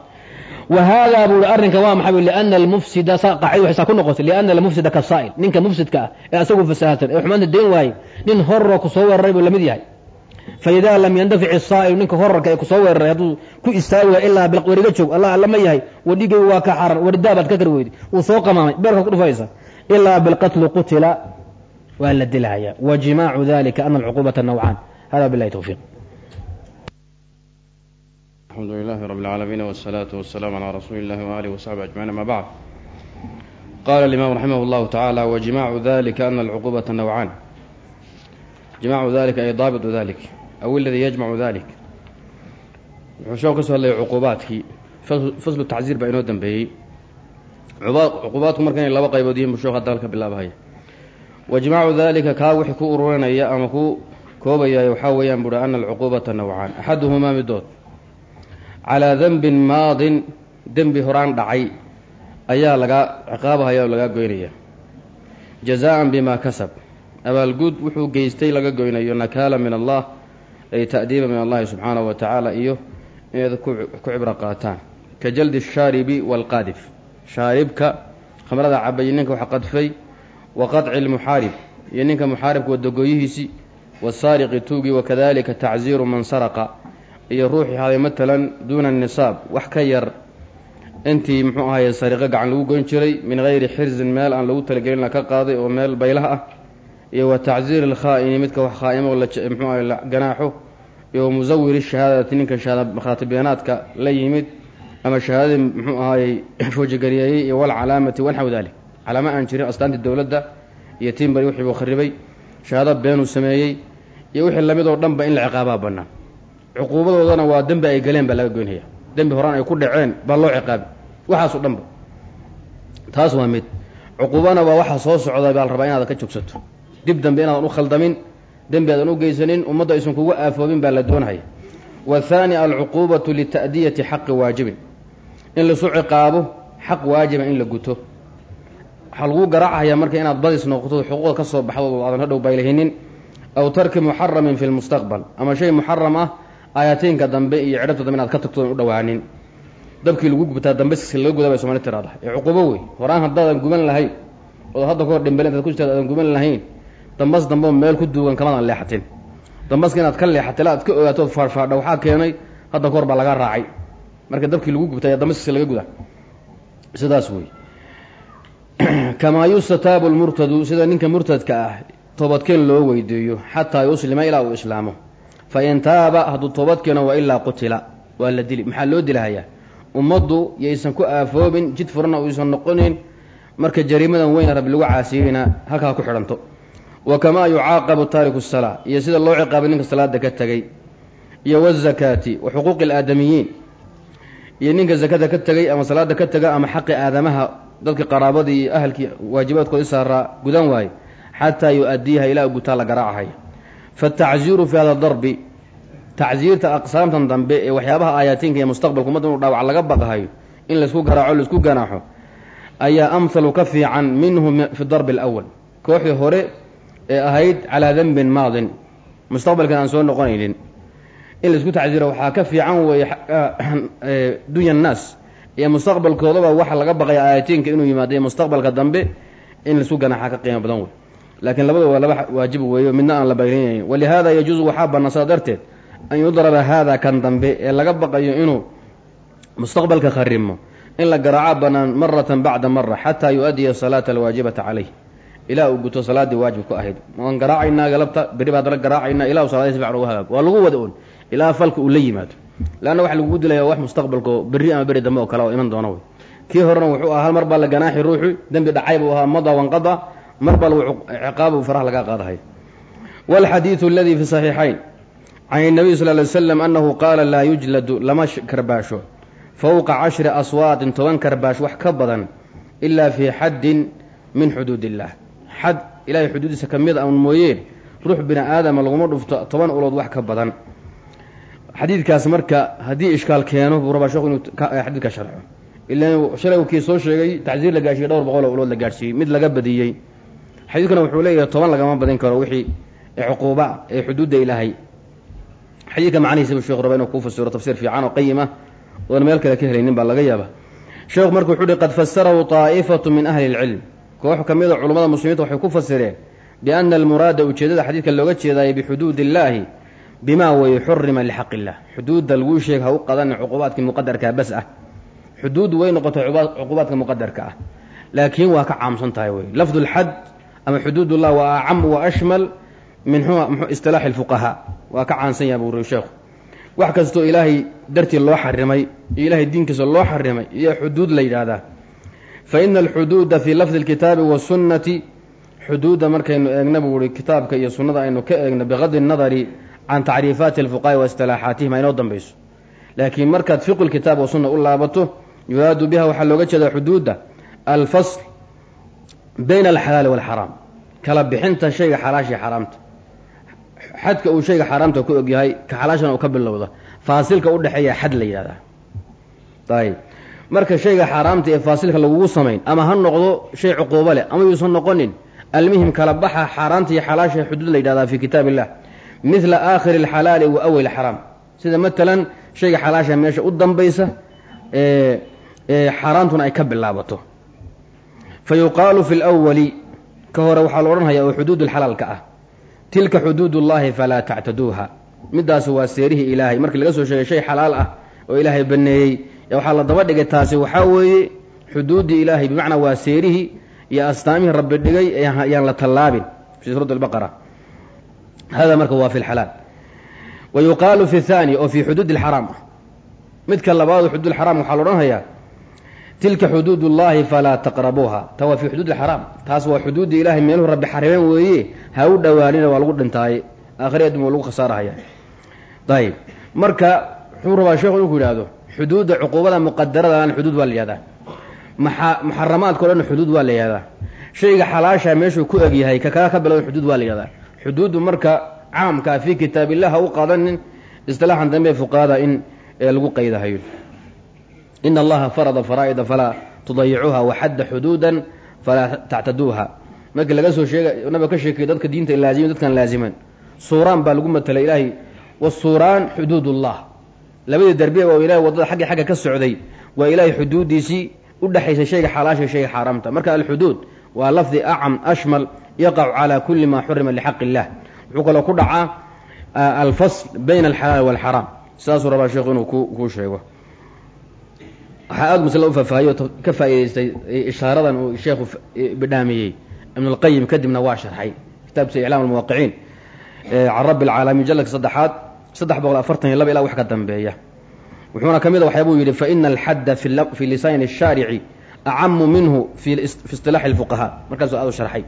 Wa haadaa buu i arrinka waa maxay liana almufsida qaacida waxay saa ku noqotay liana almufsida kasaa'il ninka mufsidka ah ee asagu fasaahatan ee xumaanta dayn waayey nin horro ku soo weeraray buu la mid yahay. Faida lam yandafic isaa'ilu ninka horarka ee ku soo weeraray hadduu ku istaagi waaya ilaa wariga joog allah alla ma yahay wadhigay waa ka xaran waridaabaad ka kari weyday wuu soo qamaamay beerkaad ku dhufaysa ilaa bilqatli qutila waa la dilahaya wa jimaacu dalika ana alcuquubata nawcaan. Hada bilahi towfiiq alxamdu lilaahi rab اlcaalamiin wsalaatu wasalaamu calaa rasuuli illahi waaalih wasaxbi ajmaciin ama bacd qaala alimaam raximah اllahu tacaala wajimaacu dalika ana alcuqubata nawcan jimaacu dalika ay daabitu dalik aw iladii yajmacu dalik wuxuu sheeku ka soo hadlayay cuqubaadkii faslu tacsiir baa inoo dambeeyey. Cuqubaadku marka inay laba qaybood yihiin bu sheekh hadda halka bilaabahaya. Wajimaacu dalika kaa wixii ku ururinaya ama ku koobayay waxaa weeyaan buuhi ana alcuquubata nawcaan axaduhumaa midood calaa denbin maadin dembi horaan dhacay. Ayaa lagaa ciqaabahaya oo lagaa goynaya. Jazaan bimaa kasab. Abaalguud wuxuu geystay laga goynayo nakaala min allah ay ta'diiba min allahi subxaanahu wa tacaala iyo inayd ku cibro qaataan. Ka jaldi ashaaribi waalqaadif shaaribka khamrada cabay ninka wax qadfay wa qadci lmuxaarib iyo ninka muxaaribka wadagooyihiisii wasaariqi tuugi wakadalika tacziiru man saraqa iyo ruuxii haday matalan duuna nisaab wax ka yar. Intii muxuu ahaye sariqo gacan lagu goyn jiray min gayri xirzin meel aan lagu talagelin la ka qaaday oo meel baylaha ah iyo wa tacziir alkhaa'ini midka wax khaa'imo muxuu ahay ganaaxo iyo musawiri shahaadati ninka shahaada makhaatibeenaadka la yimid ama shahaadadii muxuu ahaayey (coughs) foojigariyeeyey iyo walcalaamati wanxaw dalik calaamo aan jirin astaantii dowladda iyo timbari wixii buu kharibay shahaado beenuu sameeyey iyo wixii la mid oo dhanba in la ciqaabaa bannaan cuquubadoodana waa dembi ay galeen baa laga goynaya. Dembi horaan ay ku dhaceen baa loo ciqaabi waxaaso dhanba. Taas waa mid. Cuquubana waa waxa soo socda baa la rabaa inaad ka joogsato dib dambe inaadan u khaldamin dembi aadan u geysanin ummadda aysan kugu aafoobin baa la doonhaya wathaani alcuquubatu lita'diyati xaqi waajibin. In laisu ciqaabo xaq waajiba in la guto. Waxaa laguu garaacayaa marka inaad badis noqoto xuquuqda ka soo baxdo aadan hadhow baylahinin aw tarki muxaramin fi lmustaqbal ama shay muxaram ah aayatiinka dambe iyo cidhabta dambe inaad ka tagto u dhawaanin. Dabkii lagu gubtaa dambeska laga guda bay somali tiraada. Ee cuquubo wey. Horaan haddaadan guban lahayn ood hadda kahor dhimbale intaad ku jirtaad aadan guban lahayn dambas dambeo meel ku duugan kamadan leexatin. Dambaska inaad ka leexatila aad ka ogaatood faadhfaadha waxaa keenay hadda kahor baa laga raacay. Marka dabkii lagu gubtay ee dambaskiisa laga guda. Sidaas wey. (clears throat) Kamaa yustataabu lmurtadu sida ninka murtadka ah toobadkeen loo weydiiyo xataa yuslima ilaa uu islaamo fa in taaba hadduu toobad keeno wa ilaa qutila. Waa la dili maxaa loo dilahayaa? Ummaddu yaysan ku aafoobin jid furana uysan noqonin marka jariimadan weyn rabbi lagu caasiyeyna halkaa ku xidhanto. Wa kamaa yucaaqabu taariku salaa iyo sida loo ciqaabay ninka salaada ka tegey iyo wazakaati wa xuquuqi alaadamiyiin. Iyo ninka zakada ka tegey ama salaada ka tega ama xaqi aadamaha dadka qaraabadii iyo ahalkii waajibaadkoodi saaraa gudan waaye xataa yu-adiiha ilaa gutaa la garaacahaya faatacziiru fi hada darbi tacziirta aqsaamtan dambe ee waxyaabaha aayaatiinka iyo mustaqbalka ummadda inuu dhaawac laga baqahayo in laysku garaaco la isku ganaaxo ayaa amhalu ka fiican minhu fi darbi alawal kooxdii hore ee ahayd calaa denbin maadin. Mustaqbalkan aan soo noqonaynin. In la isku tacziiro waxaa ka fiican weeye dunya annaas. Iyo mustaqbalkoodaba waxa laga baqaya aayatiinka inuu yimaado iyo mustaqbalka dambe in la isku ganaaxa ka qiimo badan wey laakiin labada waa laba waajib weeyo midna aan la bayrinayn walihaada yajuusu waxaa bannaan saa darteed an yudraba haada kan dambe ee laga baqayo inuu mustaqbalka kharimo in la garaaco bannaan maratan bacda mara xataa yu-adiya salaata alwaajibata calayh ilaa uu guto salaaddii waajib ku ahayd. Waan garaacaynaa galabta berri baa haddana garaacaynaa ilaa salaadii si fiican uga hagaag waa lagu wada un ilaa falka uu la yimaado. Leanna waxa lagugu dilaya wax mustaqbalko berri ama berri dambe oo kale oo iman doona wey kii horena wuxuu ahaa hal mar baa la ganaaxi ruuxu dembi dhacay buu ahaa mada wanqada mar baa lagu ciqaabu faraha laga qaadahay. Walxadiidu aladii fi saxiixayn can الnabiy sal ly slam annahu qaala laa yujladu lama karbaasho. Fowqa cashri aswaatin toban karbaash wax ka badan ilaa fii xaddin min xuduud illah xad ilahay xuduudiisa ka mid a un mooyeen ruux bini aadama laguma dhufto toban ulood wax ka badan. Xadiidkaas marka haddii ishkaal keeno buu rabaa sheekhu inuu xadiidka sharxo. Ilaan shalay soo sheegay tacsiir la gaadhsiiyey dhowr boqol oo ulood la gaadhsiiyey mid laga badiyey xadiidkana wuxuu leeyahay toban lagama badin karo wixii cuquuba ee xuduudda ilaahay. Xadiidka macnihiisa buu sheekhu raba inuu kuu fasiro tafsiir fiican oo qayim ah oona meel kale ka helaynin baa laga yaaba sheekhu marka wuxuu uhi qad fasarahu taa'ifatu min ahli اlcilm koox ka mida culummada muslimiinta waxay ku fasireen biana almuraada ujeedada xadiidka looga jeedaayo bixuduud illaahi bimaa weye xurima lixaq illah xuduudda laguu sheeg ha u qadan cuqubaadkii muqadarkaa bas ah. Xuduuddu way noqotay cuqubaadka muqadarka ah. Laakiin waa ka caamsan tahay wey lafdu lxad ama xuduudullah waa acamu wa ashmal min istilaaxi lfuqahaa waa ka caansan yaha buu uri wax kastoo ilaahay dartii loo xarimay iyo ilahay diinkiisa loo xarimay iyo xuduud la yidhaahdaa fa ina alxuduuda fii lafdi lkitaabi wasunnati xuduudda markaynu eegna buu uhi kitaabka iyo sunnada aynu ka eegno bigadi nadari can tacriifaati alfuqahaai wa istilaaxaatihim aynoo dambayso. Laakiin markaad fiqu lkitaab wa u laabato yuraadu biha waxaa looga jeedaa xuduudda alfasl bayna alxalaali waalxaraam kala bixinta shayga xalaashii xaraamta. Xadka uu shayga xaaraamta ku ogyahay ka xalaashana uu ka bilowda faasilka u dhexeeya xad la yidhahdaa ayib marka shayga xaaraamta ee faasilka lagugu samayn ama ha noqdo shay cuquubo leh ama yuusan noqonin almuhim kala baxa xaaraanta iyo xalaasha xuduud la yidhahdaa fi kitaab illah midla aakhiri alxalaali wa awel xaraam sida matalan shayga xalaasha meesha u dambaysa xaaraantuna ay ka bilaabato fa yuqaalu fi lwali ka hore waxaa la odhanhayaa oo xuduud lxalaalka ah tilka xuduud ullahi falaa tactaduuha midaas waa seerihii ilaahay markii laga soo sheegay shay xalaal ah oo ilaahay baneeyey waxaa la daba dhigay taasi waxaa weeye xuduuddii ilaahay bimacnaa waa seerihii iyo astaamihii rabbi dhigay yaan la tallaabin fi suurat albaqara hada marka waa fi lxalaal wa yuqaalu tilka xuduud ullahi falaa taqrabuuha. Ta waa fi xuduud xaraam. Taas waa xuduuddii ilahay meeluhu rabbi xarimeen weeye ha u dhowaanina waa lagu dhintaaye aakhiri adduun waa lagu khasaarahaya ayib marka wuxuu rabaa sheekhu inuu ku yidhaahdo xuduudda cuquubada muqadaradaan xuduud waa la yihahdaa. Maa muxaramaadka dhan xuduud waa la yihahdaa. Shayga xalaasha meeshuu ku eg yahay ka bilowda xuduud waa la xuduuddu marka caamkaa fii kitaab illah ha u qaadanin istilaaxan dambe fuqahada in lagu qaydahayo in allaha farada faraa'ida falaa tudayicuuha waxadda xuduudan falaa tactaduuha markii laga soo sheega nabiga ka sheekay dadka diinta laazimin dadkan laaziman suuraan baa lagu matalay ilaahay wasuuraan xuduud ullah labadii darbiya waa ilahay waddada xaggi xagga ka socday. Waa ilaahay xuduuddiisii u dhexaysay shayga xalaasha shayga xaaraamta. Marka alxuduud waa lafdi acam ashmal yaqacu calaa kulli maa xurima lixaqi illah wuxuu kaloo ku dhacaa alfasl bayna alxalaali walxaraam. Sidaasuu rabaa sheekhu inuu kuu sheego waxaa aada masle u faahfaahiyo ka faa'idaystay ishaaradan uu sheekhu bidhaamiyey ibn اlqayim kadibna waa sharxay kitaabkiisa iclaam almuwaqiciin can rabbi اlcaalamiin jalladka saddexaad saddex boqol afartan iyo laba ilaa wax ka dambeeya wuxuuna ka mid a waxyaabuu yidhi faina alxadda fi lisaani الshaarici acamu minhu fi isilaaxi اlfuqahaa markaasuu aad u sharxay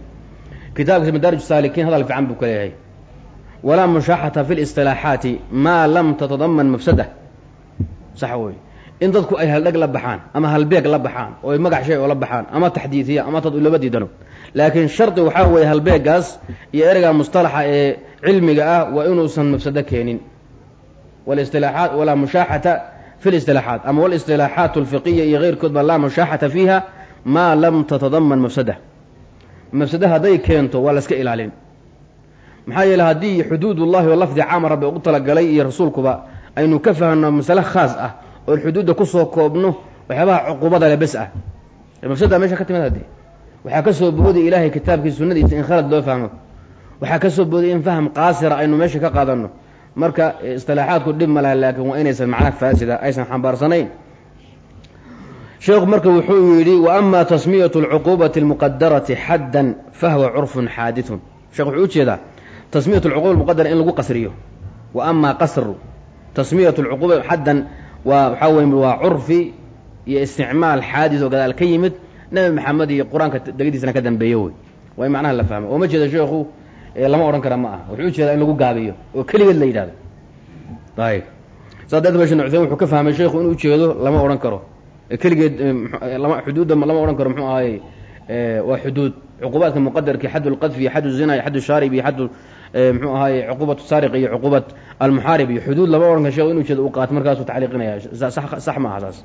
kitaabkiisa madaarij saalikiin hadal fiican buu ka leeyahay walaa mushaaxata fi اlisطilaaxaati maa lam tatadaman mafsada sax wey in dadku ay haldheg la baxaan ama halbeeg la baxaan oo ay magac shay oo la baxaan ama taxdiidiya ama tad laba diidano. Laakiin shardi waxaa weeye halbeegaas iyo ereyga mustalaxa ee cilmiga ah waa inuusan mafsado keenin. Walistilaaxaat walaa mushaaxata fi listilaaxaat ama walistilaaxaat alfiqiya iyo keyrkoodba laa mushaaxata fiiha maa lam tatadaman mafsada. Mafsado hadday keento waa la iska ilaalin. Maxaa yeele haddii xuduud ullahi oo lafdi caama rabbi ugu talagalay iyo rasuulkuba aynu ka fahno masale khaas ah oon xuduudda ku soo koobno waxyaabaha cuquubada le bes ah. Mafsada meesha ka timid haddii. Waxaa ka soo booday ilaahay kitaabkii sunnadiisa in khalad loo fahmo. Waxaa ka soo booday in faham qaasira aynu meesha ka qaadanno. Marka istilaaxaadku dhib ma laha laakiin waa inaysan macna faasida aysan xambaarsanayn sheekhu marka wuxuu yidhi wa tasmiyatu alcuquubati almuqadarati xaddan fahwa curfun xaadithun. Sheekh wuxuu u jeedaa tasmiyat alcuquba almuqadara in lagu qasriyo. Wa qasru. Tasmiyat alcuquba xaddan waa waxaa wey waa curfi iyo isticmaal xaadis oo gadaal ka yimid. Nebi maxamed iyo qur'aanka degadiisana ka dambeeye wey. Waa macnaha la fahmo oo ma jeeda sheekhu lama odhan kara ma ah wuxuu u jeedaa in lagu gaabiyo oo keligeed la yidhahdo ayb saa darteed sheekh nucseyn wuxuu ka fahmay sheekhu inuu ujeedo lama odhan karo. Keligeed lama xuduudda lama odhan karo muxuu ahaye waa xuduud. Cuqubaadka muqadarki xad lqadfi iyo xad zina iyo xad shaarib iyo xad mxuu ahaye cuqubat saariq iyo cuqubat almuxaarib iyo xuduud lama odhan karo shekh inu u qaato markaasuu tacliiqinaya sax ma aha saas.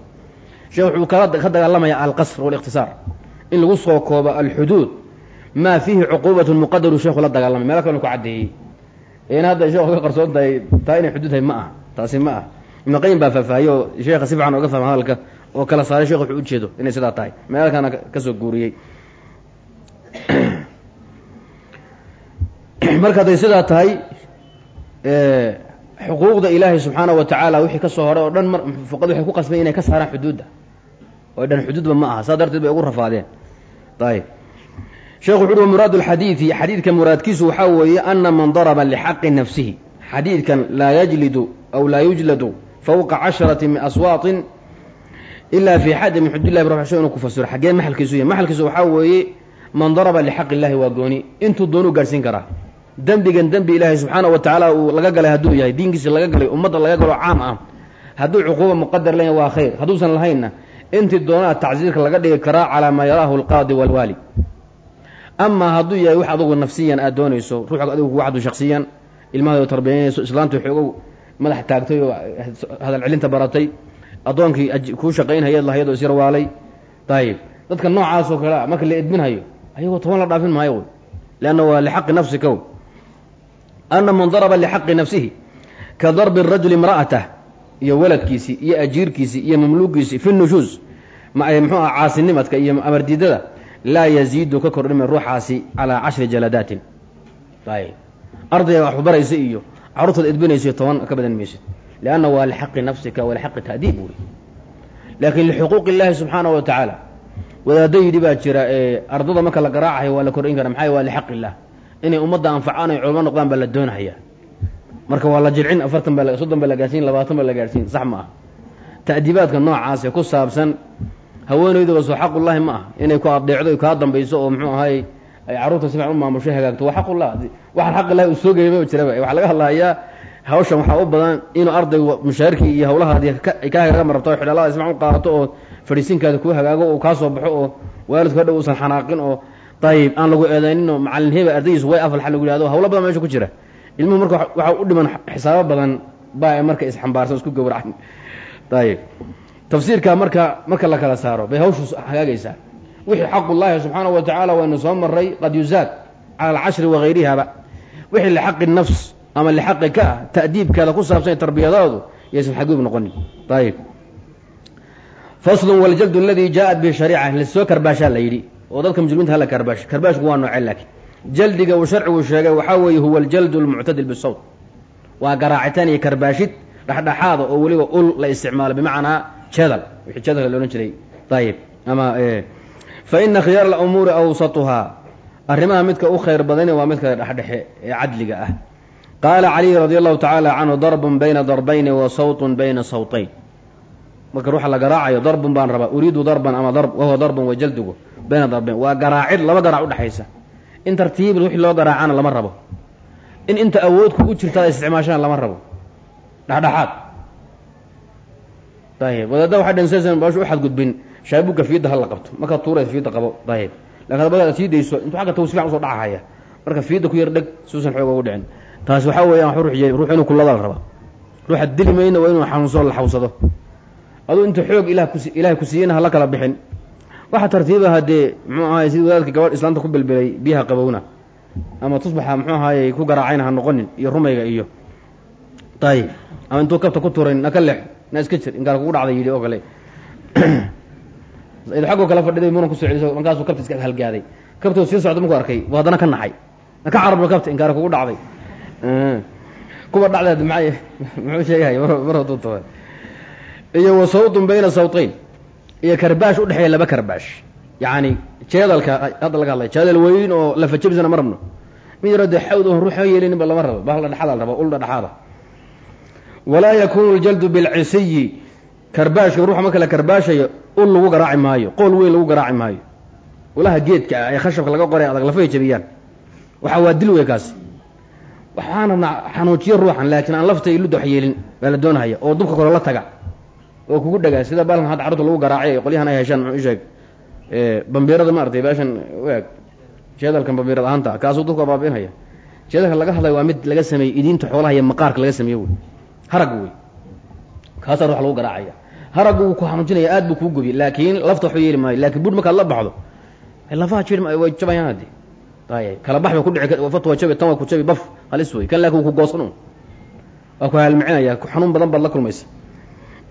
Sheekh wuxuu ka dagaalamaya alqasr walikhtisaar in lagu soo koobo alxuduud maa fiihi cuquubat muqadaru sheekhu la dagaalamay. Meelo kalenu ku caddeeyey. In hadda sheekhu ka qarsoon tahay taa inay xuduud tahay ma aha. Taasi ma ah ibnu qayim baa faahfaahiye sheekha si fiican oga fahma hadalka oo kala saaray shekh wuxuu ujeedo inay sidaa tahay. Meelkana ka soo guuriyey (clears throat) marka hadday sidaa tahay xuquuqda ilaahay subxaanahu wa tacaala wixii ka soo horay oo dhan fuqad waxay ku qasbay inay ka saaraan xuduudda. Oo dhan xuduudba ma aha saa darteed bay ugu rafaadeen. Ayb sheekhu wuxu uhi muraadu lxadiidi xadiidka muraadkiisu waxaa weeye ana man daraba lixaqi nafsihi. Xadiidkan laa yajlidu aw laa yujladu fawqa casharati min aswaatin ila fi xaddi min xudud illahi br inuu ku fasiro xaggee maxalkiisu yahy maxalkiisu waxaa weeye man daraba lixaqi illahi waa gooni. Intuu doonuu gaadhsiin karaa dembigan dembi ilaahay subxaana wa tacaala uu laga galay hadduu yahay diinkiisi laga galay ummadda laga galo caam ah. Hadduu cuquuba muqadar leeyahy waa khayr. Hadduusan lahaynna intii doonaa tacsiirka laga dhigi karaa calaa maa yaraahu alqaadi walwaali. Amaa hadduu yahay wax adugu nafsiyan aad doonayso ruux adigu kugu xadu shaksiyan ilmahaado tarbiyanayso islaanta xoogow madax taagtay oo hadal celinta baratay. Addoonkii kuu shaqaynhayaed lahayd oo isyarwaalay ayib dadka noocaasoo kale marka la edbinhayo ayagoo toban la dhaafin maayo. Leanna waa lixaqi nafsika. wy ana man daraba lixaqi nafsihi ka darbi rajuli imra'atah iyo waladkiisii iyo ajiirkiisii iyo mamluugiisii fi nushuus muxuu ah caasinimadka iyo amardiidada laa yaziidu ka kordhima ruuxaasi calaa cashri jaladaatin ardayga waxu baraysa iyo carruurtaad edbinaysa toban ka badan maysid lianna waa lixaqi nafsika wa lixaqi ta'diib wey laakiin lixuquuq illaahi subxaana wa tacaala wadaaddo yidhi baa jira ardada marka la garaacayo waa la kordhin kara maxay waa lixaq inay ummadda anfacaan ay culamo noqdaan baa la doonahaya marka waa la jilcin afartan baa soddon baa la gaarsiin labaatan baa la gaarsiin sax ma ah ta'diibaadka noocaasee ku saabsan haweenayduba soo xaqullaahi ma ah inay ku adeecdo kaa dambayso oo muxuu ahay ay carruurta si fiican u maamusho hagaagto. Waa xaqullah waxaan xaq illahi uu soo geeyay ma jiraba. Waxaa laga hadlahayaa hawshan waxaa u badan inuu ardaygu mushaarkii iyo hawlahaadii ay ka hagaaga marabto o xidhaalada ismac u qaadato oo fadhiisinkaada kuu hagaago oo kaa soo baxo oo waalidku hadhow uusan xanaaqin oo dayib aan lagu eedaynin oo macallin heba ardaydiisu way afalxa lagu yihahdo hawlo badan meesha ku jira. Ilmuhu marka waxaa u dhiman xisaabo badan baa marka isxambaarsan isku gawracan ayib tafsiirka marka marka la kala saaro bay hawshu hagaagaysaa wixii xaqullaahi subxaana wa tacaala waynu soo maray qad yuzaad cala alcashri wahayrihaba wixii lixaqi nafs ama lixaqi ka ah ta'diibkeeda ku saabsan tarbiyadaadu yaysan xaguub noqonin ayib faslun waljaldu aladii jaaءat bihi shariica la soo karbaashaa la yidhi oo dadka muslimiinta hala karbaasho karbaashku waa noocee laakiin? Jaldiga uu sharcigu sheegay waxaa weeye huwa aljaldu almuctadil bisawt. Waa garaacitaan iyo karbaashid dhexdhexaada oo weliba ul la isticmaalo bimacnaa jadal. Wixii jadalka la odhan jiray. Ayib ama fa ina khiyaar alumuuri awsatuhaa. Arrimaha midka u khayr badani waa midka dhexdhexe ee cadliga ah. Qaala caliy radi allahu tacaala canhu darbun bayna darbayni wa sawtun bayna sawtayn marka ruuxa la garaacayo darbun baan rabaa. Uriidu darban ama darb wahuwa darbun wa bayna darbayn waa garaacid laba garaac udhexaysa in tartiib wixii loo garaacana lama rabo. In inta awoodku u jirtaad isticmaashana lama rabo. Dhexdhexaad. Ayib wadaadda waxay dhan saysan baashu u xadgudbin. Shaabuga fiidda ha la qabto. Markaad tuuraysa fiidda qabo. Ayib laakiin hadabada aad sii dayso intuu xagga taw si fiican u soo dhacahaya marka fiidda ku yar dheg suusan xoog ugu dhicin. Taasi waxaa weeyaan wax ruux ruux inuu kulada la ruuxa dili waa inuu xanuunsado la xawsado aduu inta xoog ilaahay ku siiyena hala kala bixin. Waxa tartiiba haddee muxuu ahaay sidii wadaadka gabadh islaanta ku belbelay biyaha qabowna. Ama tusbaxa muxuu ahaayey ku garaacayna ha noqonin iyo rumayga iyo. Ayib ama intuu kabta ku tuurayn na ka lex na iska jir inkaar kugu dhacday yidhi oo kale (clears throat) xaggoo kala fadhiday muran ku soo celiso markaasuu kabta iska halgaaday. Kabtoo sii socda markuu arkay bu haddana ka naxay. Na ka carabno kabta inkaar kugu dhacday. Kuwa dhacdeed maay (laughs) muxuu sheegay (laughs) mar hadduu tahay iyo wa sawtun bayna sawtayn. Iyo karbaash udhexeeya laba karbaash. Yacni jeedalka hadda laga hadlay jeedal weyn oo lafajabisana ma rabno. Mid yaro dee xawd oon lama rabo bahal dhexaada la raba ul dhexaada. Walaa yakunu ljaldu bilcisiyi. Karbaashka ruuxa marka la karbaashayo ul lagu garaaci maayo qool weyn lagu garaaci maayo. Ulaha geedka ah ee khashabka laga qoray adag lafay jabiyaan. Waxaa waa dil wey kaasi. Waxaan rabnaa xanuujiyo ruuxan laakiin aan lafta iludda wax yeelin baa la doonahaya oo dubka kore la taga oo kugu dhagaa sida baalkan hadda carruurta lagu garaacay qolyahan ay heshaan muxuu sheeg bambiirada ma artay baashan waag jeedalkan bambiirad ahaanta kaasuu dubka baabi'inhaya jeedalka laga hadlaya waa mid laga sameeyey idiinta xoolaha iyo maqaarka laga sameeye wey. Harag wey. Kaasaa ruux lagu garaacaya. Haraggu wuu ku xanuujinaya aad buu kuu gobiy laakiin lafta waxba yeeli maayo laakiin bur markaad la baxdo lafaha jir way jabayaan hadde ay kala bax ba ku dhici fat waa jabi tan waa ku jabi baf halis wey kan laakin wuu ku goosan un waa ku haalmicinaya xanuun badan baad la kulmaysa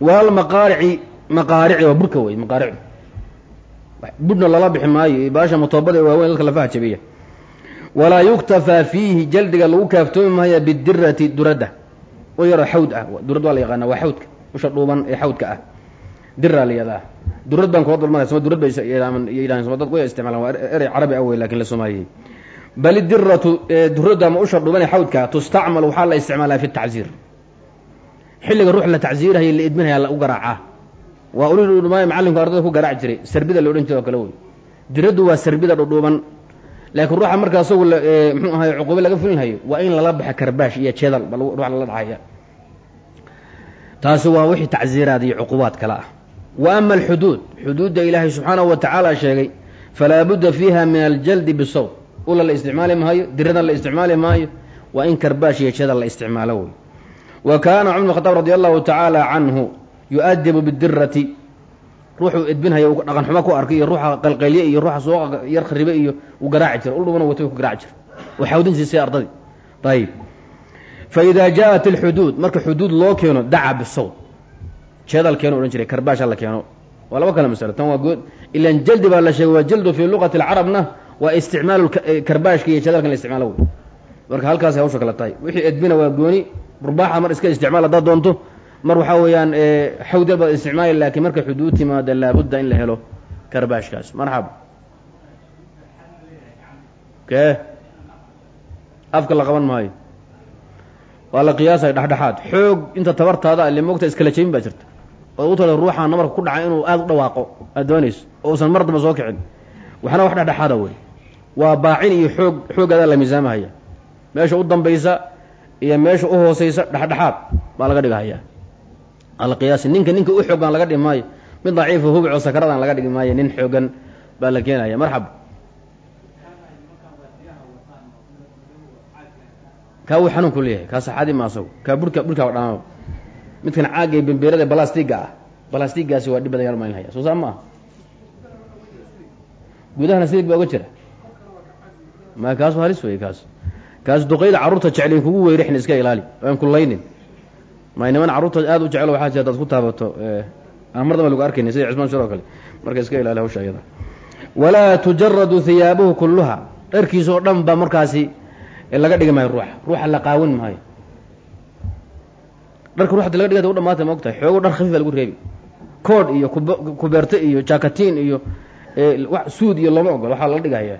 wal maqaarici waa burka wey maqaaricdu budhna lala bixi maayo baasha matoobada waaweyn dadka lafaha jabiya walaa yuktafaa fiihi jaldiga lagu kaaftoomi maayo bidirati duradda wa yaro xawd ah durad waa la yaqaana waa xawdka. Usha dhuuban ee xawdka ah. Diraa la durad baan kula dulmanaya soma durad bay yidhahan soma dad way isticmaalaan waa erey carabi ah wey laakiin la soomaaliyey bal idiratu duradda ama usha dhuuban ee xawdka tustacmal waxaa la isticmaalaa fi tacziir xilliga ruux la tacziirhaya la idminhaya la u garaacaa. Waa ulidhumaayo macallinku ardada ku garaaci jiray. Sarbida la odhan jira kale wey. Diraddu waa sarbida dhudhuuban. Laakiin ruuxa marka asagu mxuu ahay cuquube laga fulinhayo waa in lala baxa karbaash iyo jeedal ba ruux lala dhacaya taasi waa wixii tacziiraad iyo cuqubaad kale ah. Wa ama alxuduud xuduudda ilaahay subxaanahu wa tacaala sheegay falaa budda fiiha min aljaldi bisawt ula la isticmaali maayo diradan la isticmaali maayo waa in karbaash iyo jeedal la isticmaalo wey wa kaana cumar bn khadaab radi allahu tacaala canhu yu-adibu bidirati ruuxuu edbinhaya u dhaqan xumo ku arkay iyo ruuxa qalqalye iyo ruuxa soo yar kharibe iyo uu garaaci jira uldhubana watay ku garaaci jira oo xawdin siisay ardadii ayib fa idaa jaaءat اlxuduud marka xuduud loo keeno daca bisawt jeedal keeno odhan jiray karbaasha la keeno waa laba kale masalo tan waa good ilan jaldi baa la sheegay waa jaldu fii luqati اlcarabna waa isticmaalu karbaashka iyo jeedalka la isticmaalo wey marka halkaas hawsha kale tahay wixii edbina waa gooni burbaaxa mar iska isticmaal haddaad doonto. Mar waxaa weeyaan xawdal baad isticmaali laakiin markay xuduud timaada laabudda in la helo karbaashkaas marxaba. Kee afka la qaban maayo. Waa la qiyaasay dhexdhexaad. Xoog inta tabartaada le moogta iskala jebin baa jirta. Oo u tala ruuxa namarka ku dhacay inuu aada u dhawaaqo aad doonayso oo usan mar damba soo kicin. Waxna wax dhexdhexaada wey waa baacin iyo xoog xoogaadaa la miisaamahaya. Meesha u dambaysa iyo meesha u hooseysa dhexdhexaad baa laga dhigahaya alqiyaasi ninka ninka u xoog baan laga dhigi maayo. Mid daciifa hubicoo sakaradan laga dhigi maayo nin xoogan baa la keenaya marxaba kaa wuu xanuun ku leeyahay kaa saxaadi ma kaa burka burkaa dhamaama midkan caagga bembeerada balastiga ah balastigaasi waa dhib badan yaan malinhaya soo saa ma aha? Gudahana sidig baa uga jira. Ma kaasu halis wey kaas kaas duqayda carruurta jeclin kugu weyrixin iska ilaali. Aan kulaynin may niman carruurta aad u jeclo waxaa jira hadaad ku taabato mar damba lagu arkayna sida cismaan shir oo kale. Marka iska ilaali hawsha iyada walaa tujaradu hiyaabuhu kulluha. Dharkiisa oo dhan ba markaasi laga dhigi maayo ruuxa. Ruuxa la qaawin maayo. Dharka ruuxa laga dhigata u dhamaatay ma ogtahay. Xoogo dhar khafiifa lagu reebi. Kood iyo kubeerte iyo jakatiin iyo suud iyo looma ogolo waxaa laga dhigahaya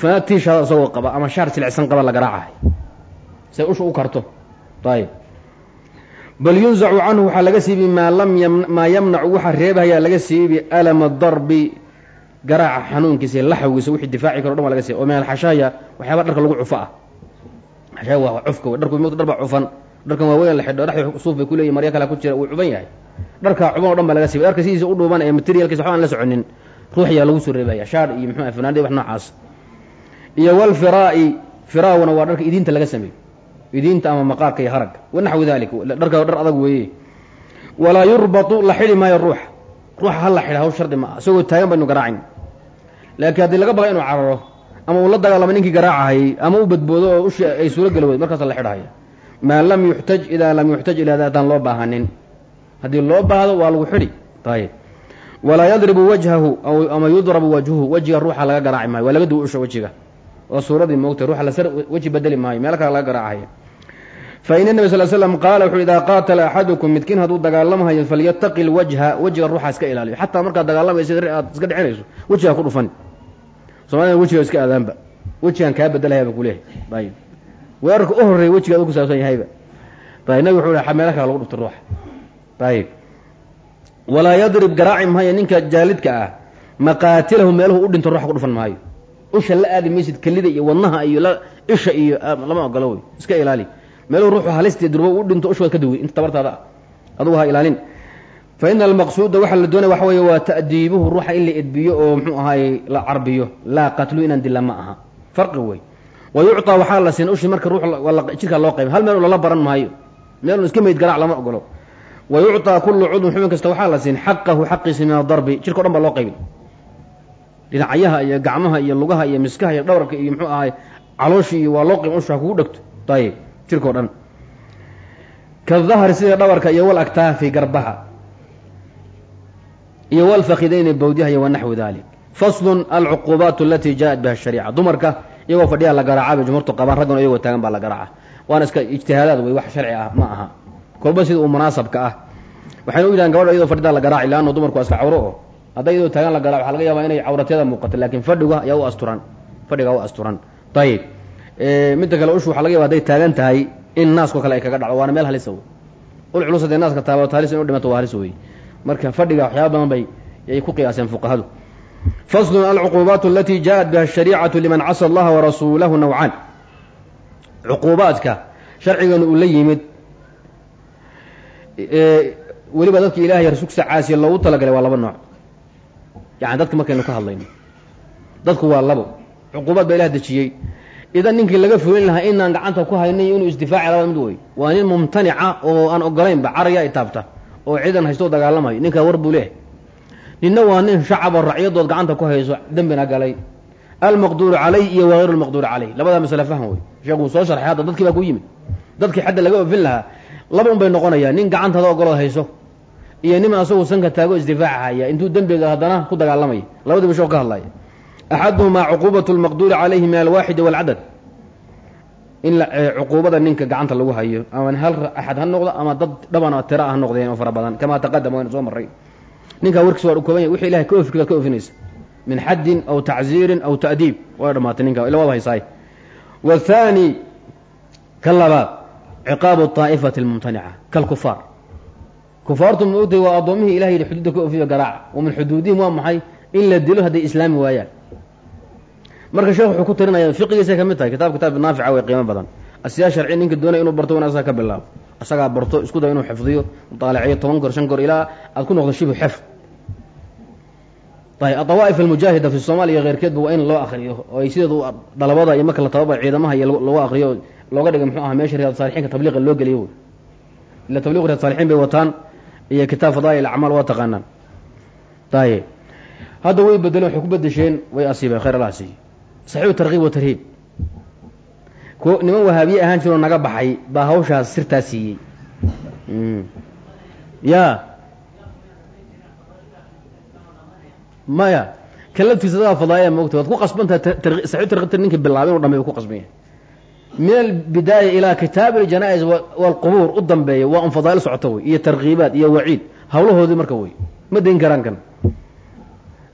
fanaad tiishaada isagoo qaba ama shaar jilicsan qaba la garaacahay say usha u karto. Ayib bal yunzacu canhu waxaa laga siibi maa maa yamnacu waxaa reebahayaa laga siibi alama darbi garaaca xanuunkiisa laxawgiisa wixii difaaci karo o dhan waa laga siibi. Oo min alxashaaya waxyaaba dharka lagu cufo ah xashaaya waa cufka wey dharku dhar baa cufan? Dharkan waa weyn la xidho dhexda suuf bay kuleeyihin marya kale ku jira uu cuban yahay. Dharkaa cuban o dhan baa laga siibi. Dharka sidiisa u dhuuban ee materialkiisa waxba aan la soconin. Ruuxyaa lagu soo reebaya shaar iyo muxuu fanaanadi wax noocaas iyo walfiraa'i firaawuna waa dharka idiinta laga sameeyo. Idiinta ama maqaarka iyo haragga. Wanaxwi dalik dharka dhar adag weeye. Walaa yurbatu la xidhi maayo ruuxa ruuxa ha la xidha hawl shardi ma isagoo taagan baynu garaacin. Laakiin haddii laga baqa inuu cararo ama uu la dagaalamo ninkii garaacahayey ama u badboodo oo ushi ay suuro geli weyd la xidhahaya. Maa lam yuxtaj idaa lam yuxtaj ilaa daataan loo baahanin. Haddii loo baahdo waa lagu xidhi. Ayib walaa yadribu wajhahu ama yudrabu wajhuhu wejiga ruuxa laga garaaci maayo. Waa laga duwa usha wejiga oo suuradii moogtay ruuxa lasar weji bedeli maayo meelo kale laga garaacahaya fa in nabi sal slam qaala wuxu idaa qaatala axadukum midkiin hadduu dagaalamahayo falyataqi lwajha wejiga ruuxa iska ilaaliyo. Xataa markaad dagaalamaysa aad iska dhicinayso wejigaa ku dhufan. Somalida wejiga iska aadaanba. Wejigaan kaa bedelayaaba kuleehay ayib weerarka u horreeya wejigaad u ku saabsan yahayba nabig wuxuu ha meelo kale lagu dhufta ruuxa. Ayib walaa yadrib garaaci maayo ninka jaalidka ah maqaatilahu meeluhu u dhinto ruuxa ku dhufan maayo usha la aadi maysid kelida iyo wadnaha iyo isha iyo lama ogolo wey iska ilaali. Meeluhu ruuxu halista durbo u dhinto usha waad ka duway. Inta tabartaada ah adugu ha ilaalin. Fa ina almaqsuuda waxaa la doonaya waxa weeye waa ta'diibuhu ruuxa in la edbiyo oo muxuu ahaaye la carbiyo. Laa qatlu inaan dila ma aha. Farqi wey wa yucطaa waxaa la siin ushi marka ruux jidkaa loo qayba hal meel lala baran maayo? Meelun iska meyd garaac lama ogolo wa kullu cudun xubin kasta waxaa la siin xaqahu xaqiisa min adarbi jirka o dhan baa loo qaybin dhinacyaha iyo gacmaha iyo lugaha iyo miskaha iyo dhawarka iyo muxuu ahaay calooshi iyo waa loo qayb usha kugu dhegto. Ayib jirka o dhan. Kadahri sida dhabarka iyo wal aktaafi garbaha iyo walfakidayni bawdiha iyo wanaxwi dalik faslun alcuqubaat alatii jaaءat biha shariica dumarka iyagoo fadhiya la garaaca bay jumhuurtu qabaan raggana iyagoo taagan baa la garaaca waana iska ijtihaadaad wey wax sharci ah ma aha. Kolba sida uu munaasabka ah. Waxayna u yidhahan gabadha iyadoo fadhidaa la garaaci leanno dumarku waa iska cawro oo hadday iyadoo taagan la garac waxa laga yaabaa inay cawratyada muuqato laakiin fadhiga ayaa u asturan. Fadhigaa u asturan. Ayib midda kale ushu waxa laga yaba haday taagan tahay in naaskoo kale ay kaga dhacdo waana meel halisa wey. Ul culus hadday naaska taabato halis in u dhimato waa halis wey. Marka fadhiga waxyaaba badan bay yay ku qiyaaseen fuqahadu. Faslun alcuquubaat alatii jaaءat biha ashariicatu liman casa allaha warasuulahu nawcaan cuquubaadka sharcigan uu la yimid weliba dadka ilahay rasuulkiisa caasiya loogu talagalay waa laba nooc yani dadka markaynu ka hadlayno. Dadku waa labo. Cuquubaad baa ilah dejiyey. Idan ninkii laga fulin lahaa inaan gacanta ku haynay inuu isdifaaci labada mid wey waa nin mumtanica oo aan ogolaynba caraya ay taabta oo ciidan haystoo dagaalamayo ninkaa war buu leehay ninna waa nin shacaboo racyadood gacanta ku hayso dembina galay. Almaqduuru calayh iyo wagayru lmaqduuri calayh labadaa masale faham wey sheekuu soo sharxay hadda dadkii baa ku yimid. Dadkii xadda laga ofin lahaa laba un bay noqonayaan. Nin gacantaada ogolood hayso iyo nin asagu sanka taago isdifaaca intuu dembiga haddana ku dagaalamaya labadiiba sheekhu ka hadlaya axaduhumaa cuquubatu lmaqduuri calayhi min alwaaxidi walcadad. In cuquubada ninka gacanta lagu hayo. Ama hal axad ha noqdo ama dad dhabana tira ha noqdeen oo fara badan. Kamaa taqadama wayna soo maray ninkaa warkiisa waa kooban yahy wixii ilahay ka ofi ka ofinaysa. Min xaddin aw tacziirin aw ta'diib. Way dhamaatay ninka. Ila wada haysaay waathaani ka labaad ciqaabu طaa'ifati اlmumtanica kalkufaar kufaartu maogtay waa addoomihii ilahay yidhi xuduudda ka ofiyo garaaca wa min xuduudihim waa maxay? In la dilo hadday islaami waayaan. Marka sheekh wuxuu ku tirinaya fiqigiisay ka mid tahay kitab kitaab naafica way qiimo badan. Asyaa sharci ninka doonaya inuu barto wana asaga ka bilaabo. Asagaa barto isku day inuu xifdiyo. Mutaalaciyo toban goor shan goor ilaa aad ku noqdo shibu xifd ayb adawaa'if almujaahida fi soomaaliya keyrkeedba waa in loo akriyo oo ay sideedu dalabada iyo marka la tababa ciidamaha iyo loogu akriyo looga dhiga muxuu aha meesha riyaad saalixiinka tabliiqa loo geliyo. Ila tabliqu riyaad salixiin bay wataan iyo kitaab fadaa'il acmaal waa taqaanaan. Ayb hadda way bedeleen waxay ku bedesheen way asiibeen khayr allah siiye saxiixu tarkiib wa tarhiib. Ko niman wahaabiye ahaan jiroo naga baxay baa hawshaas sirtaa siiyey. Ya. Maya kalaftiisa dadaa fadaaya moogta waad ku qasbantaha saxiixu tarkiibta ninka bilaabay inu dhamay ku qasban yahay min albidaaya ilaa kitaab aljanaa-is walqubuur u dambeeya waa un fadaa'il socoto wey iyo tarkiibaad iyo waciid. Hawlahoodii marka wey ma dayn karaan kan.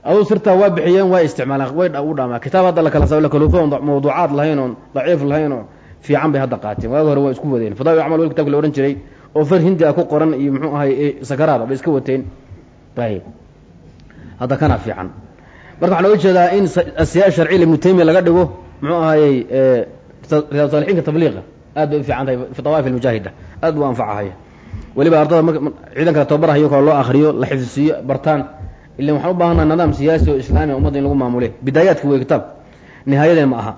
Aduu sirtaa waa bixiyeen waa isticmaalaan way u dhaamaa kitaab hadda lakala sa lakaluufo on mawduucaad lahayn oon daciif lahayn oo fiican bay hadda qaateen. Waagi hore waa isku wadeen. Fadail amal wel kitabka la ohan jiray oo far hindi a ku qoran iyo muxuu ahay sakaraada bay iska wateen. Ayb hadda kana fiican. Marka waxaan oga in asiyaa sharciya ibnu taymiya laga dhigo muxuu ahayey riyaad saalixiinka tabliiqa. Aad u fiican tahay fi dawaif almujaahida. Aad buu anfacahaya weliba ardada ciidanka tababarhayo kale loo akriyo la xifdisiiyo bartaan. Ilan waxaan u baahanaa nidaam siyaasi oo islaamiya ummadda in lagu maamule bidaayaadka wey kitaab. Nihaayadeen ma aha.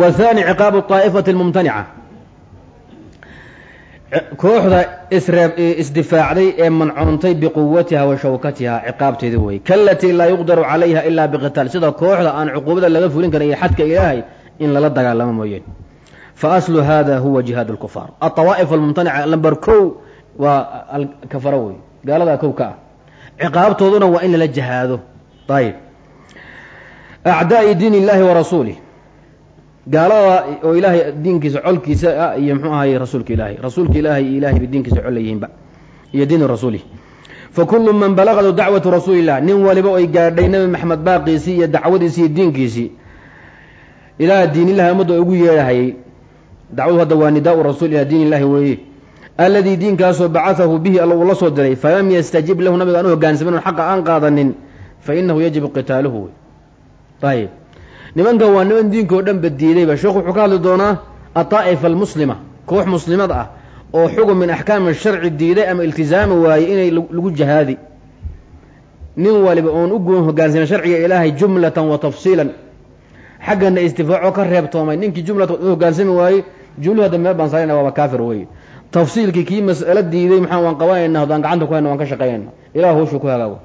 Wathani ciqaabu طaa'ifati اlmumtanica kooxda isreeb isdifaacday ee mancoontay biquwatiha wa shawkatiha ciqaabteedi wey kalatii laa yuqdaru calayha ilaa biqitaal. Sida kooxda aan cuquubada laga fulin karin xadka ilaahay in lala dagaalamo mooyeen. Faaslu hada huwa jihaad اlkufaar aطawaa'if almumtanica lamber kow waa kafaro wey gaaladaa kow ka ah. Ciqaabtooduna waa in lala jihaado. Ayib acdaa'i diin illaahi wa rasuulih gaalada oo ilaahay diinkiisa colkiisa ah iyo mxuu ahay rasuulka ilaahay. Rasuulka ilaahay iyo ilahay diinkiisa col leeyihiinba iyo diini rasuulih fa kullu man balagadu dacwatu rasuulillah. Nin waliba oy gaadhay nebi maxamed baaqiisii iyo dacwadiisii iyo diinkiisii ilaa diinillahi ummadda ugu yeedhahayay dacwadu hadda waa nidaau rasuul ilaa diin illahi weeye. Alladii diinkaasoo bacaahu bihi alla uu soo diray falam yastajib lahu nabiga aan u hogaansamin xaqa aan qaadanin fa inahu yajibu qitaaluhu. Wey ayib nimankan waa niman diinkao dhan ba. Diidayba sheekhu wuxuu ka hadli doonaa adaa'ifa almuslima koox muslimad ah oo xugum min axkaami sharci diiday ama iltizaami waaye inay lagu jahaadi. Nin waliba oon u goon hogaansamin sharciga ilaahay jumlatan wa tafsiilan xaggana istifaaco ka reebtoomay ninkii jumlata u hogaansami waayey jumluhu hadda meel baan saarayna waaba kaafir weye tafsiilkii kii mas'alo diiday maxaa waan qabanayna haddaan gacanta ku hayna waan ka shaqaynayna ilah hawshuu ku hagaago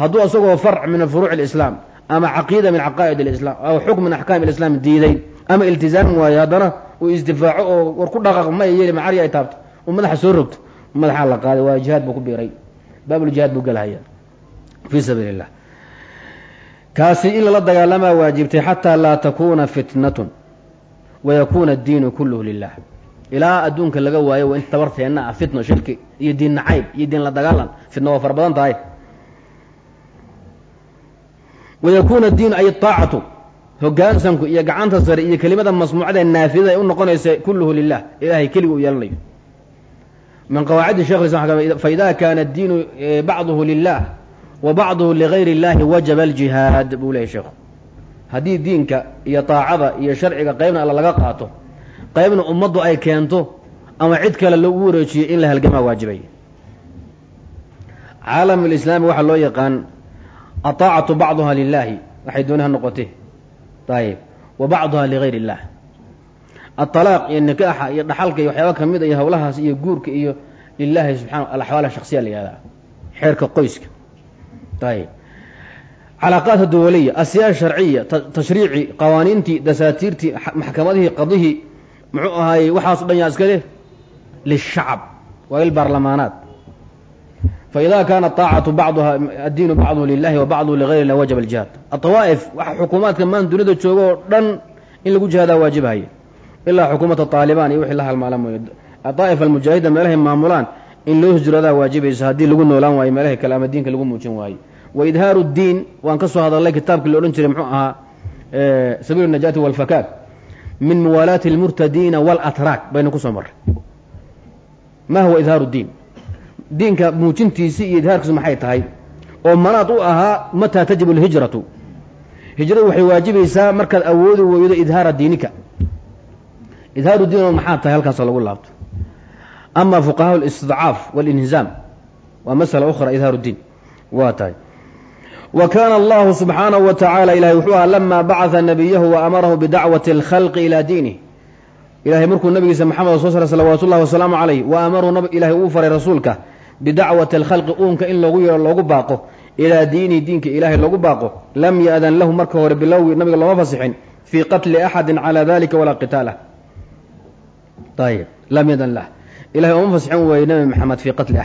hadduu asagoo farc min furuuc alislaam ama caqiida min caqaa'id alislaam aw xukm min axkaam alislaam diiday ama iltizaam waaye haddana uu isdifaaco oo war ku dhaqaq ma yeeli macari ay taabto uu madaxa soo rogto madaxaa la qaaday waa jihaad buu ku biiray baabuljihaad buu gelahaya fii sabiili illah kaasi in lala dagaalamaa waajibtay xataa laa takuuna fitnatun wayakuuna addiinu kulluhu lilah ilaa adduunka laga waayo waa in tabarteenna ah fitno shirki iyo diin nacayb iyo diin la dagaalan. Fitno waa fara badan tahay. Wayakuuna addiinu ay aacatu hogaansanku iyo gacanta sare iyo kelimada masmuucada naafidada ay u noqonaysa kulluhu lilah ilahay u yeelanayo. Min qawaacidi shekh islam faida kaana addiinu bacduhu lilah wa bacduhu ligayr اllahi wajaba aljihaad buu lehay sheekhu haddii diinka iyo taacada iyo sharciga qaybna alla laga qaato qaybna ummaddu ay keento ama cid kale lagu wareejiyo in la halgamaa waajibay caalam alislaami waxaa loo yaqaan ataacatu bacduha lilaahi waxay dooni ha noqotee ayib wa bacduha ligayr illah aalaaq iyo nikaaxa iyo dhaxalka iyo waxyaaba ka mid iyo hawlahaas iyo guurka iyo lilahi subxana alaxwaal shaksiya la yihahdaa xeerka qoyska ayib calaaqaadka dawaliya asyaa sharciya tashriici qawaaniintii dasaatiirtii maxkamadihii qadihii muxuu ahaayey waxaaso dhan yaa iska leh lishacab waa ilbaarlamaanaat faida kaana aacatu bacduha addiinu bacduhu lilahi wa bacduhu ligayr lah wajaba aljihaad. Aطawaa'if waxa xukuumaadka maan dunida jooga oo dhan in lagu jihaadaa waajibahaya ilaa xukuumata taalibaan iyo wixii la halmaala mooye. Daa'if almujaahida meelahay maamulaan in loo hijroodaa waajibaysa haddii lagu noolaan waayo meelahay kale ama diinka lagu muujin waayo wa idhaaru diin waan ka soo hadalnay kitaabkii la odhan jiray muxuu ahaa sabiil najaati walfakaak min muwaalaati almurtadiina walatraak baynu ku soo marray. Ma huwa idhaaru diin? Diinka muujintiisii iyo idhaarkiisu maxay tahay? Oo manaad u ahaa mataa tajibu alhijratu. Hijradu waxay waajibaysaa markaad awoodi weydo idhaara diinika. Idhaaru diin maxaa tahay halkaasoo lagu laabto? Ama fuqahaa alistidcaaf walinhizaam. Waa masala ukhra idhaaru diin. Waa tahay wa kaana allahu subxaanahu wa tacaala ilahay wuxuu ahaa lamaa bacata nabiyahu wa amarahu bidacwati alkhalqi ilaa diinih ilahay markuu nabigiisa maxamed soo sara salawaatu ullahi wasalaamu calayh wa amaruu ilahay uu faray rasuulka bidacwati alkhalqi uunka in loogu yeero loogu baaqo ilaa diinihi diinka ilaahay loogu baaqo. Lam ya-dan lahu marka hore bilowgi nabiga looma fasixin fii qatli axadin calaa dalika walaa qitaalah ayib lam yadan lah. Ilahay ooma fasixin weeye nabi maxamed fii qatli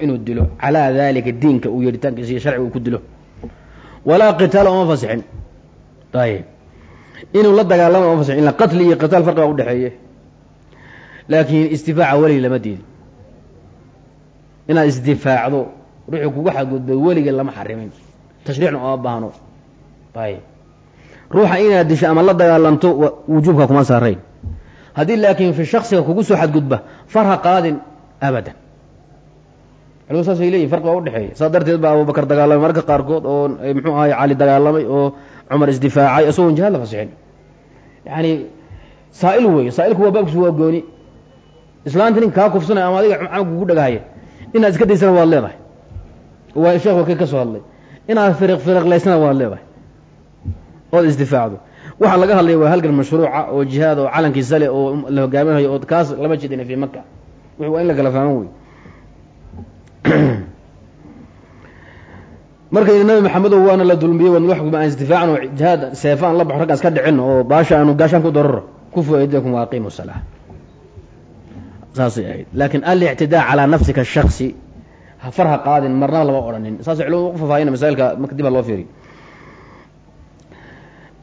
inuu dilo calaa diinka uu dilo walaa qitaala ooma fasixin. Ayib inuu la dagaalama ooma fasixin ila qatli iyo qitaal farqiga udhexeeye laakiin istifaaca welig lama diidin. Inaad isdifaacdo ruuxuu kugu xadgudbay weliga lama xarimin. Tashriicna ooma baahno. Ayib ruuxa inaad disho ama la dagaalanto wujuubka kuma saarayn. Haddii laakiin fi shaksiga kugu soo xadgudba farha qaadin abadan culimadu saasay leeyihiin farqiga udhexeeya saas darteed baa abubakar dagaalamay mararka qaarkood oo muxuu ahay cali dagaalamay oo cumar isdifaacay isagoon jihaad la fasixin yani saa'il weeye saa'ilku waa baabkiisu waa gooni. Islaanta nin kaa kufsanay ama adiga caag kugu dhagahaya inaad iska daysana waad leedahay. Waa sheekh wakil ka soo hadlay. Inaad firiq firiqlaysana waad leedahay ood isdifaacdo. Waxaa laga hadlaya waa halgan mashruuca oo jihaad oo calankiisa oo la hogaaminayo oo kaas lama jeedina fii maka wixii waa in la fahman wey (clears throat) markayna nabi maxamedow waana la dulmiyey wan wax aan isdifaacan oo jihaad seefaan la baxo raggaas ka dhicin oo baasha aanu gaashaan ku dararo kufu aydiyakum wa aqiimu salaa saasay ahayd. Laakiin alictidaa calaa nafsika shaksi farha qaadin marnaba lama odhanin. Saasay culimadu ugu fafaahina masailka marka dib ha loo fiiriyo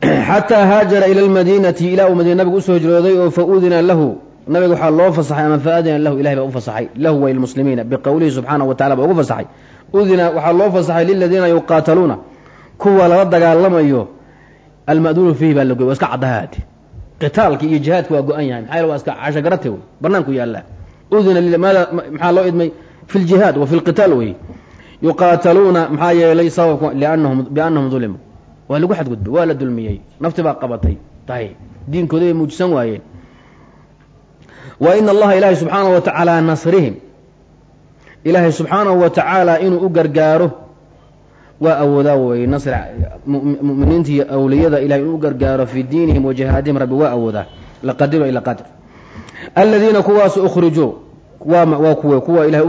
xataa (clears throat) haajara ila lmadiinati ilaa uu madiina nabigu u soo hijrooday oo fa udina lahu nabiga waxaa loo fasaxay ama faadina lahu ilahay baa u fasaxay. Lahu wa lilmuslimiina biqowlihi subxaanahu wa tacala baa ugu fasaxay. Udina waxaa loo fasaxay liladiina yuqaataluuna. Kuwa lala dagaalamayo alma'duunu fiihi baa lagoy waa iska caddahaade qitaalki iyo jihaadku waa go-an yahay. Maxaa waa iska cashagarate wey banaanku yaallaa udina maada maxaa loo idmay? Fi ljihaad wa fi lqitaal wey. Yuqaataluuna maxaa yeelay sababka liannahum biannahum dulimuu waa lagu xadgudbay waa la dulmiyey. Nafti baa qabatay. Tahay. Diinkooda bay muujisan waayeen wa ina allaha ilaahay subxaanahu wa tacaala nasrihim. Ilaahay subxaanahu wa tacaala inuu u gargaaro. Waa awoodaa weye nasr muminiinta iyo awliyada ilahay inuu u gargaaro fii diinihim wa jihaadihim rabbi waa awoodaa laqadiru ila qadr. Aladiina kuwaas ukhrijuu waa kuwe kuwa ilahay